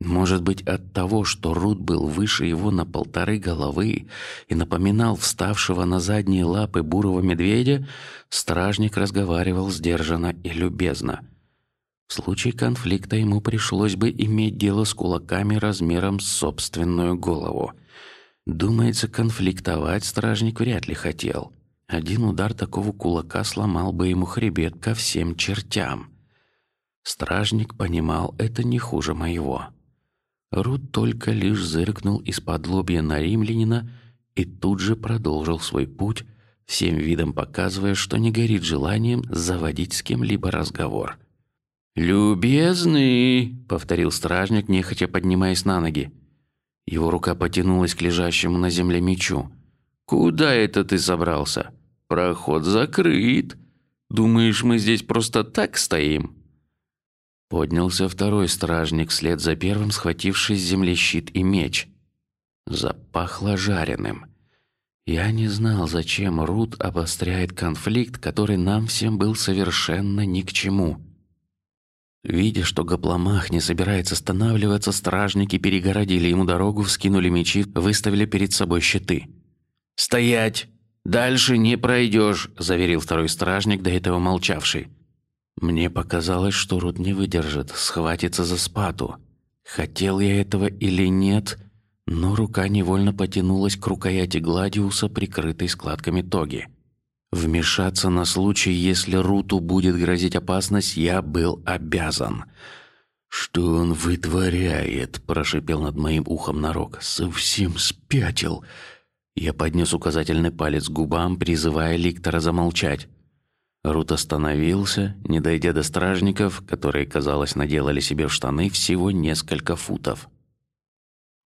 Может быть, от того, что Рут был выше его на полторы головы и напоминал вставшего на задние лапы бурого медведя, стражник разговаривал сдержанно и любезно. В случае конфликта ему пришлось бы иметь дело с кулаками размером с собственную голову. Думается, конфликтовать стражник вряд ли хотел. Один удар такого кулака сломал бы ему хребет ко всем чертям. Стражник понимал это не хуже моего. Рут только лишь зыркнул из-под лобья на римлянина и тут же продолжил свой путь, всем видом показывая, что не горит желанием заводить с кем-либо разговор. «Любезный», — повторил стражник, нехотя поднимаясь на ноги. Его рука потянулась к лежащему на земле мечу. «Куда это ты собрался? Проход закрыт. Думаешь, мы здесь просто так стоим?» Поднялся второй стражник, след за первым схвативший с земли щит и меч. Запахло жареным. Я не знал, зачем Рут обостряет конфликт, который нам всем был совершенно ни к чему. Видя, что Гопломах не собирается останавливаться, стражники перегородили ему дорогу, вскинули мечи, выставили перед собой щиты. Стоять! Дальше не пройдешь, заверил второй стражник, до этого молчавший. Мне показалось, что Рут не выдержит, схватится за спату. Хотел я этого или нет, но рука невольно потянулась к рукояти гладиуса, прикрытой складками тоги. Вмешаться на случай, если Руту будет грозить опасность, я был обязан. Что он вытворяет? прошипел над моим ухом Нарок. Совсем спятил. Я поднес указательный палец к губам, призывая Ликтора замолчать. Рут остановился, не дойдя до стражников, которые, казалось, наделали себе в штаны всего несколько футов.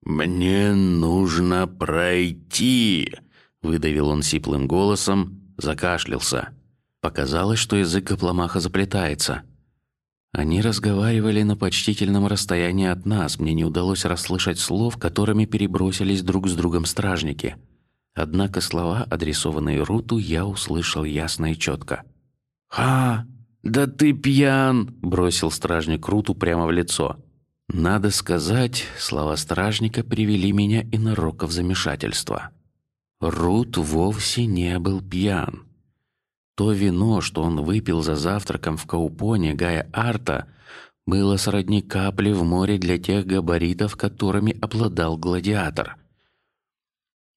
Мне нужно пройти, выдавил он сиплым голосом, закашлялся. Показалось, что язык Гопломаха заплетается. Они разговаривали на почтительном расстоянии от нас. Мне не удалось расслышать слов, которыми перебросились друг с другом стражники. Однако слова, адресованные Руту, я услышал ясно и четко. «Ха! Да ты пьян!» – бросил стражник Руту прямо в лицо. Надо сказать, слова стражника привели меня и на Рока в замешательство. Рут вовсе не был пьян. То вино, что он выпил за завтраком в Каупоне Гая Арта, было сродни капли в море для тех габаритов, которыми обладал гладиатор.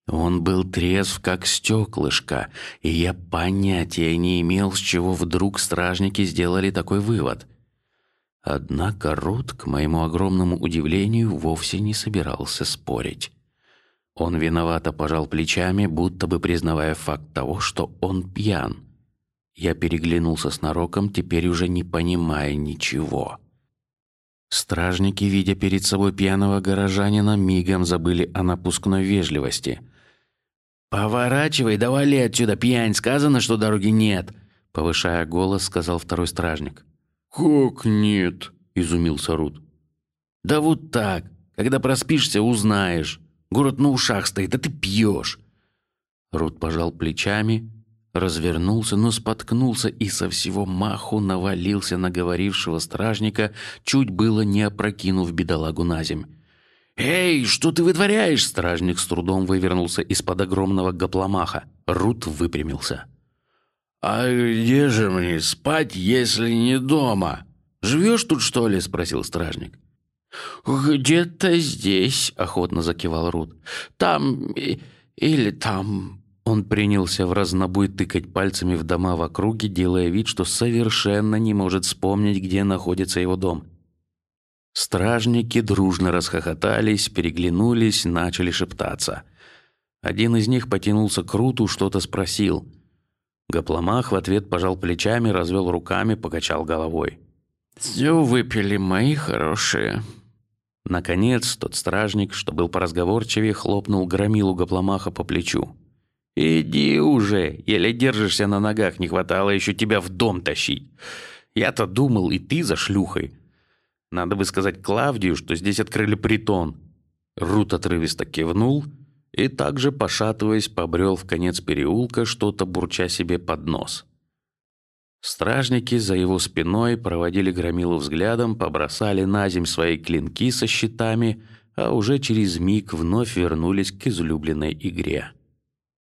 Он был трезв, как стеклышко, и я понятия не имел, с чего вдруг стражники сделали такой вывод. Однако Рут, к моему огромному удивлению, вовсе не собирался спорить. Он виновато пожал плечами, будто бы признавая факт того, что он пьян. Я переглянулся с Нароком, теперь уже не понимая ничего. Стражники, видя перед собой пьяного горожанина, мигом забыли о напускной вежливости – «Поворачивай, да вали отсюда, пьянь! Сказано, что дороги нет!» Повышая голос, сказал второй стражник. «Как нет?» – изумился Рут. «Да вот так. Когда проспишься, узнаешь. Город на ушах стоит, а ты пьешь!» Рут пожал плечами, развернулся, но споткнулся и со всего маху навалился на говорившего стражника, чуть было не опрокинув бедолагу на земь. «Эй, что ты вытворяешь?» Стражник с трудом вывернулся из-под огромного гопломаха. Рут выпрямился. «А где же мне спать, если не дома? Живешь тут, что ли?» – спросил стражник. «Где-то здесь», – охотно закивал Рут. «Там или там Он принялся в разнобой тыкать пальцами в дома в округе, делая вид, что совершенно не может вспомнить, где находится его дом. Стражники дружно расхохотались, переглянулись, начали шептаться. Один из них потянулся к Руту, что-то спросил. Гопломах в ответ пожал плечами, развел руками, покачал головой. Все выпили мои хорошие. Наконец, тот стражник, что был поразговорчивее, хлопнул громилу Гопломаха по плечу. Иди уже, еле держишься на ногах, не хватало еще тебя в дом тащить. Я-то думал, и ты за шлюхой. Надо бы сказать Клавдию, что здесь открыли притон. Рут отрывисто кивнул и также пошатываясь побрел в конец переулка, что-то бурча себе под нос. Стражники за его спиной проводили громилу взглядом, побросали на земь свои клинки со щитами, а уже через миг вновь вернулись к излюбленной игре.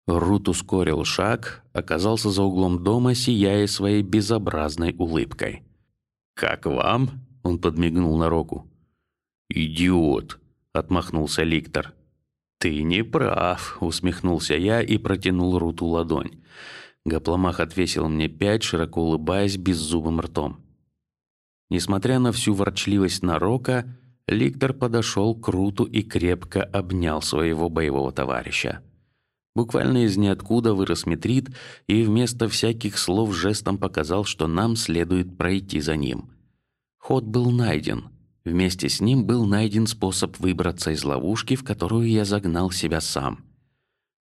Рут ускорил шаг, оказался за углом дома, сияя своей безобразной улыбкой. Как вам? Он подмигнул на руку. Идиот, отмахнулся Ликтор. Ты не прав, усмехнулся я и протянул Руту ладонь. Гопломах отвесил мне пять, широко улыбаясь беззубым ртом. Несмотря на всю ворчливость Нарока, Ликтор подошел к Руту и крепко обнял своего боевого товарища. Буквально из ниоткуда вырос Митрит и вместо всяких слов жестом показал, что нам следует пройти за ним. Ход был найден. Вместе с ним был найден способ выбраться из ловушки, в которую я загнал себя сам.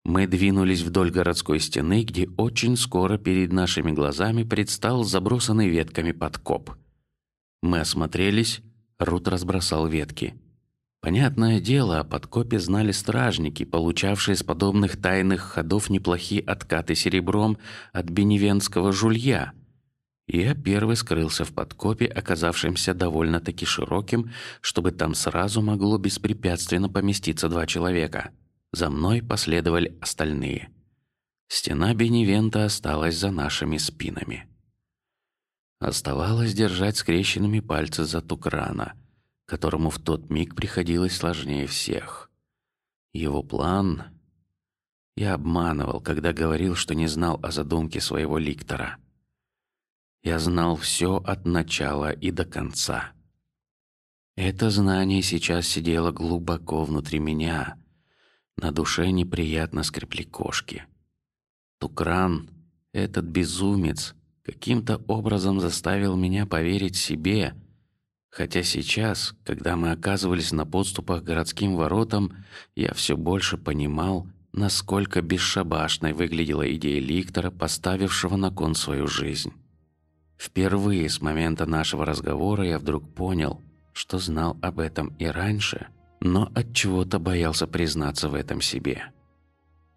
Мы двинулись вдоль городской стены, где очень скоро перед нашими глазами предстал забросанный ветками подкоп. Мы осмотрелись. Рут разбросал ветки. Понятное дело, о подкопе знали стражники, получавшие с подобных тайных ходов неплохие откаты серебром от беневенского жулья. Я первый скрылся в подкопе, оказавшемся довольно таки широким, чтобы там сразу могло беспрепятственно поместиться два человека. За мной последовали остальные. Стена Беневента осталась за нашими спинами. Оставалось держать скрещенными пальцы за тукрана — которому в тот миг приходилось сложнее всех. Его план. Я обманывал, когда говорил, что не знал о задумке своего ликтора. Я знал все от начала и до конца. Это знание сейчас сидело глубоко внутри меня. На душе неприятно скрипли кошки. Тукран, этот безумец, каким-то образом заставил меня поверить себе Хотя сейчас, когда мы оказывались на подступах к городским воротам, я все больше понимал, насколько бесшабашной выглядела идея Ликтора, поставившего на кон свою жизнь. Впервые с момента нашего разговора я вдруг понял, что знал об этом и раньше, но от чего-то боялся признаться в этом себе.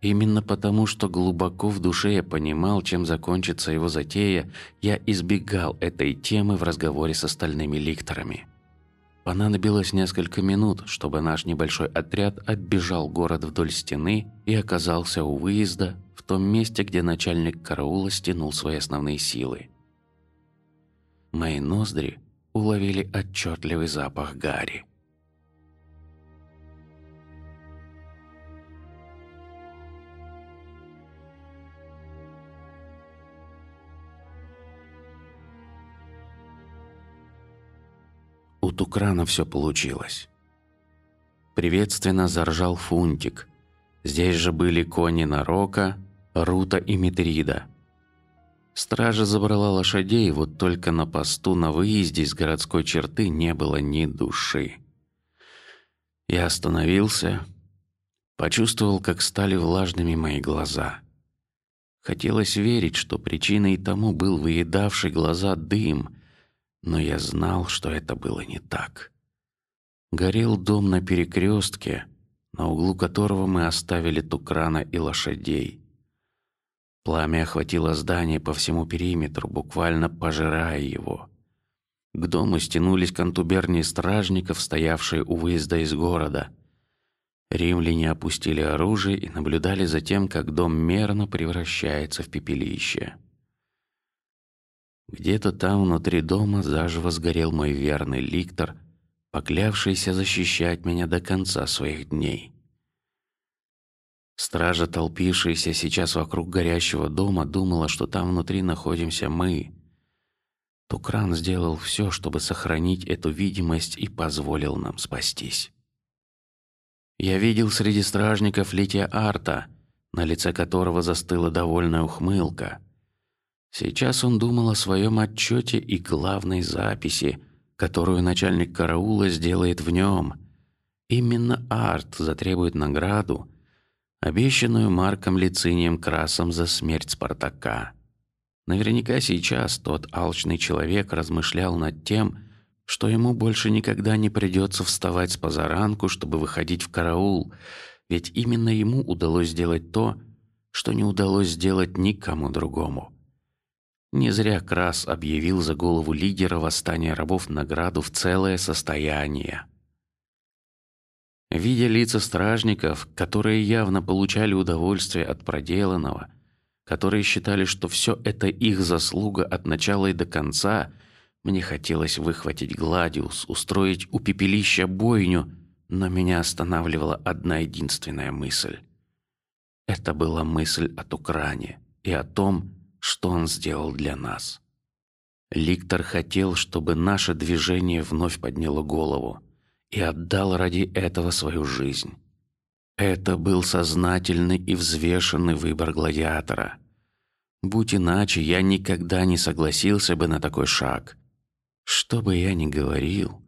Именно потому, что глубоко в душе я понимал, чем закончится его затея, я избегал этой темы в разговоре с остальными ликторами. Понадобилось несколько минут, чтобы наш небольшой отряд оббежал город вдоль стены и оказался у выезда в том месте, где начальник караула стянул свои основные силы. Мои ноздри уловили отчетливый запах гари. У Тукрана все получилось. Приветственно заржал Фунтик. Здесь же были кони Нарока, Рута и Митрида. Стража забрала лошадей, вот только на посту на выезде из городской черты не было ни души. Я остановился, почувствовал, как стали влажными мои глаза. Хотелось верить, что причиной тому был выедавший глаза дым, но я знал, что это было не так. Горел дом на перекрестке, на углу которого мы оставили тукрана и лошадей. Пламя охватило здание по всему периметру, буквально пожирая его. К дому стянулись контубернии стражников, стоявшие у выезда из города. Римляне опустили оружие и наблюдали за тем, как дом мерно превращается в пепелище. Где-то там внутри дома заживо сгорел мой верный ликтор, поклявшийся защищать меня до конца своих дней. Стража, толпившаяся сейчас вокруг горящего дома, думала, что там внутри находимся мы. Тукран сделал все, чтобы сохранить эту видимость и позволил нам спастись. Я видел среди стражников Лития Арта, на лице которого застыла довольная ухмылка. Сейчас он думал о своем отчете и главной записи, которую начальник караула сделает в нем. Именно Арт затребует награду, обещанную Марком Лицинием Красом за смерть Спартака. Наверняка сейчас тот алчный человек размышлял над тем, что ему больше никогда не придется вставать с позаранку, чтобы выходить в караул, ведь именно ему удалось сделать то, что не удалось сделать никому другому. Не зря Крас объявил за голову лидера восстания рабов награду в целое состояние. Видя лица стражников, которые явно получали удовольствие от проделанного, которые считали, что все это их заслуга от начала и до конца, мне хотелось выхватить Гладиус, устроить у пепелища бойню, но меня останавливала одна единственная мысль. Это была мысль о Тукране и о том, что он сделал для нас. Ликтор хотел, чтобы наше движение вновь подняло голову и отдал ради этого свою жизнь. Это был сознательный и взвешенный выбор гладиатора. Будь иначе, я никогда не согласился бы на такой шаг. Что бы я ни говорил,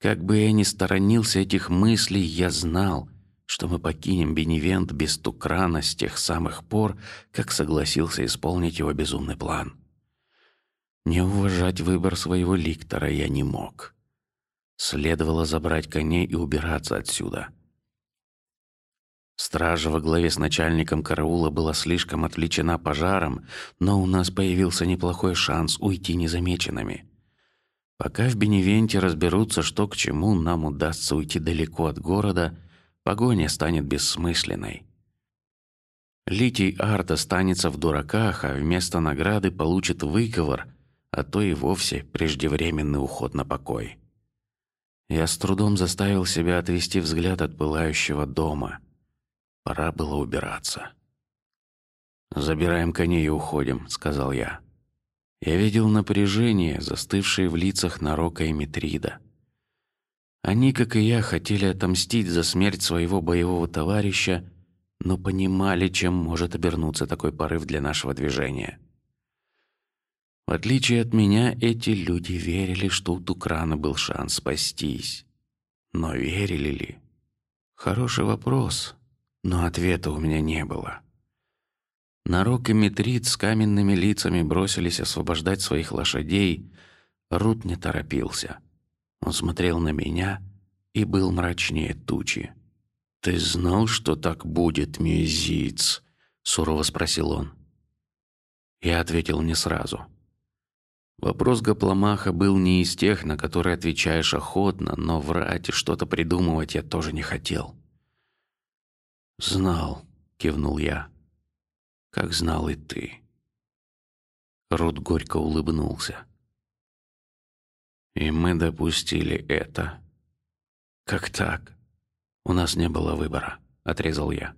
как бы я ни сторонился этих мыслей, я знал, что мы покинем Беневент без Тукрана с тех самых пор, как согласился исполнить его безумный план. Не уважать выбор своего ликтора я не мог. Следовало забрать коней и убираться отсюда. Стража во главе с начальником караула была слишком отвлечена пожаром, но у нас появился неплохой шанс уйти незамеченными. Пока в Беневенте разберутся, что к чему, нам удастся уйти далеко от города, погоня станет бессмысленной. Литий Арт останется в дураках, а вместо награды получит выговор, а то и вовсе преждевременный уход на покой. Я с трудом заставил себя отвести взгляд от пылающего дома. Пора было убираться. Забираем коней и уходим, сказал я. Я видел напряжение, застывшее в лицах Нарока и Митрида. Они, как и я, хотели отомстить за смерть своего боевого товарища, но понимали, чем может обернуться такой порыв для нашего движения. В отличие от меня, эти люди верили, что у Тукрана был шанс спастись. Но верили ли? Хороший вопрос, но ответа у меня не было. Нарок и Митрид с каменными лицами бросились освобождать своих лошадей. Рут не торопился. Он смотрел на меня и был мрачнее тучи. Ты знал, что так будет, Мизиц? сурово спросил он. Я ответил не сразу. Вопрос Гапломаха был не из тех, на которые отвечаешь охотно, но врать и что-то придумывать я тоже не хотел. Знал, кивнул я, как знал и ты. Рут горько улыбнулся. И мы допустили это. Как так? У нас не было выбора, отрезал я.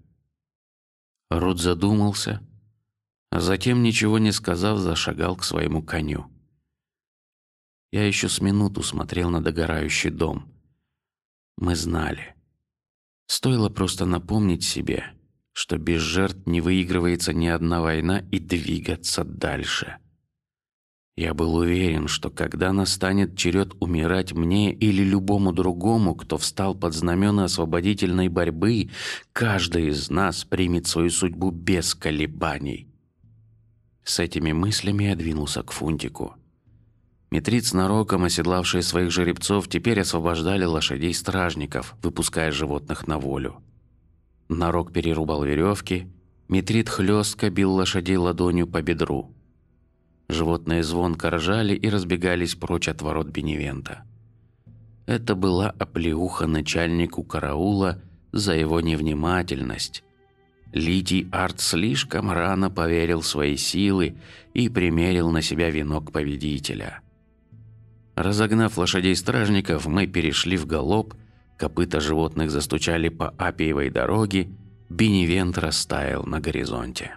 Рут задумался, а затем ничего не сказав, зашагал к своему коню. Я еще с минуту смотрел на догорающий дом. Мы знали. Стоило просто напомнить себе, что без жертв не выигрывается ни одна война, и двигаться дальше. Я был уверен, что когда настанет черед умирать мне или любому другому, кто встал под знамена освободительной борьбы, каждый из нас примет свою судьбу без колебаний. С этими мыслями я двинулся к Фунтику. Митриц Нароком, оседлавшие своих жеребцов, теперь освобождали лошадей стражников, выпуская животных на волю. Нарок перерубал веревки, Митрит хлестко бил лошадей ладонью по бедру. Животные звонко ржали и разбегались прочь от ворот Беневента. Это была оплеуха начальнику караула за его невнимательность. Литий Арт слишком рано поверил в свои силы и примерил на себя венок победителя. Разогнав лошадей стражников, мы перешли в галоп, копыта животных застучали по Апиевой дороге, Беневент растаял на горизонте.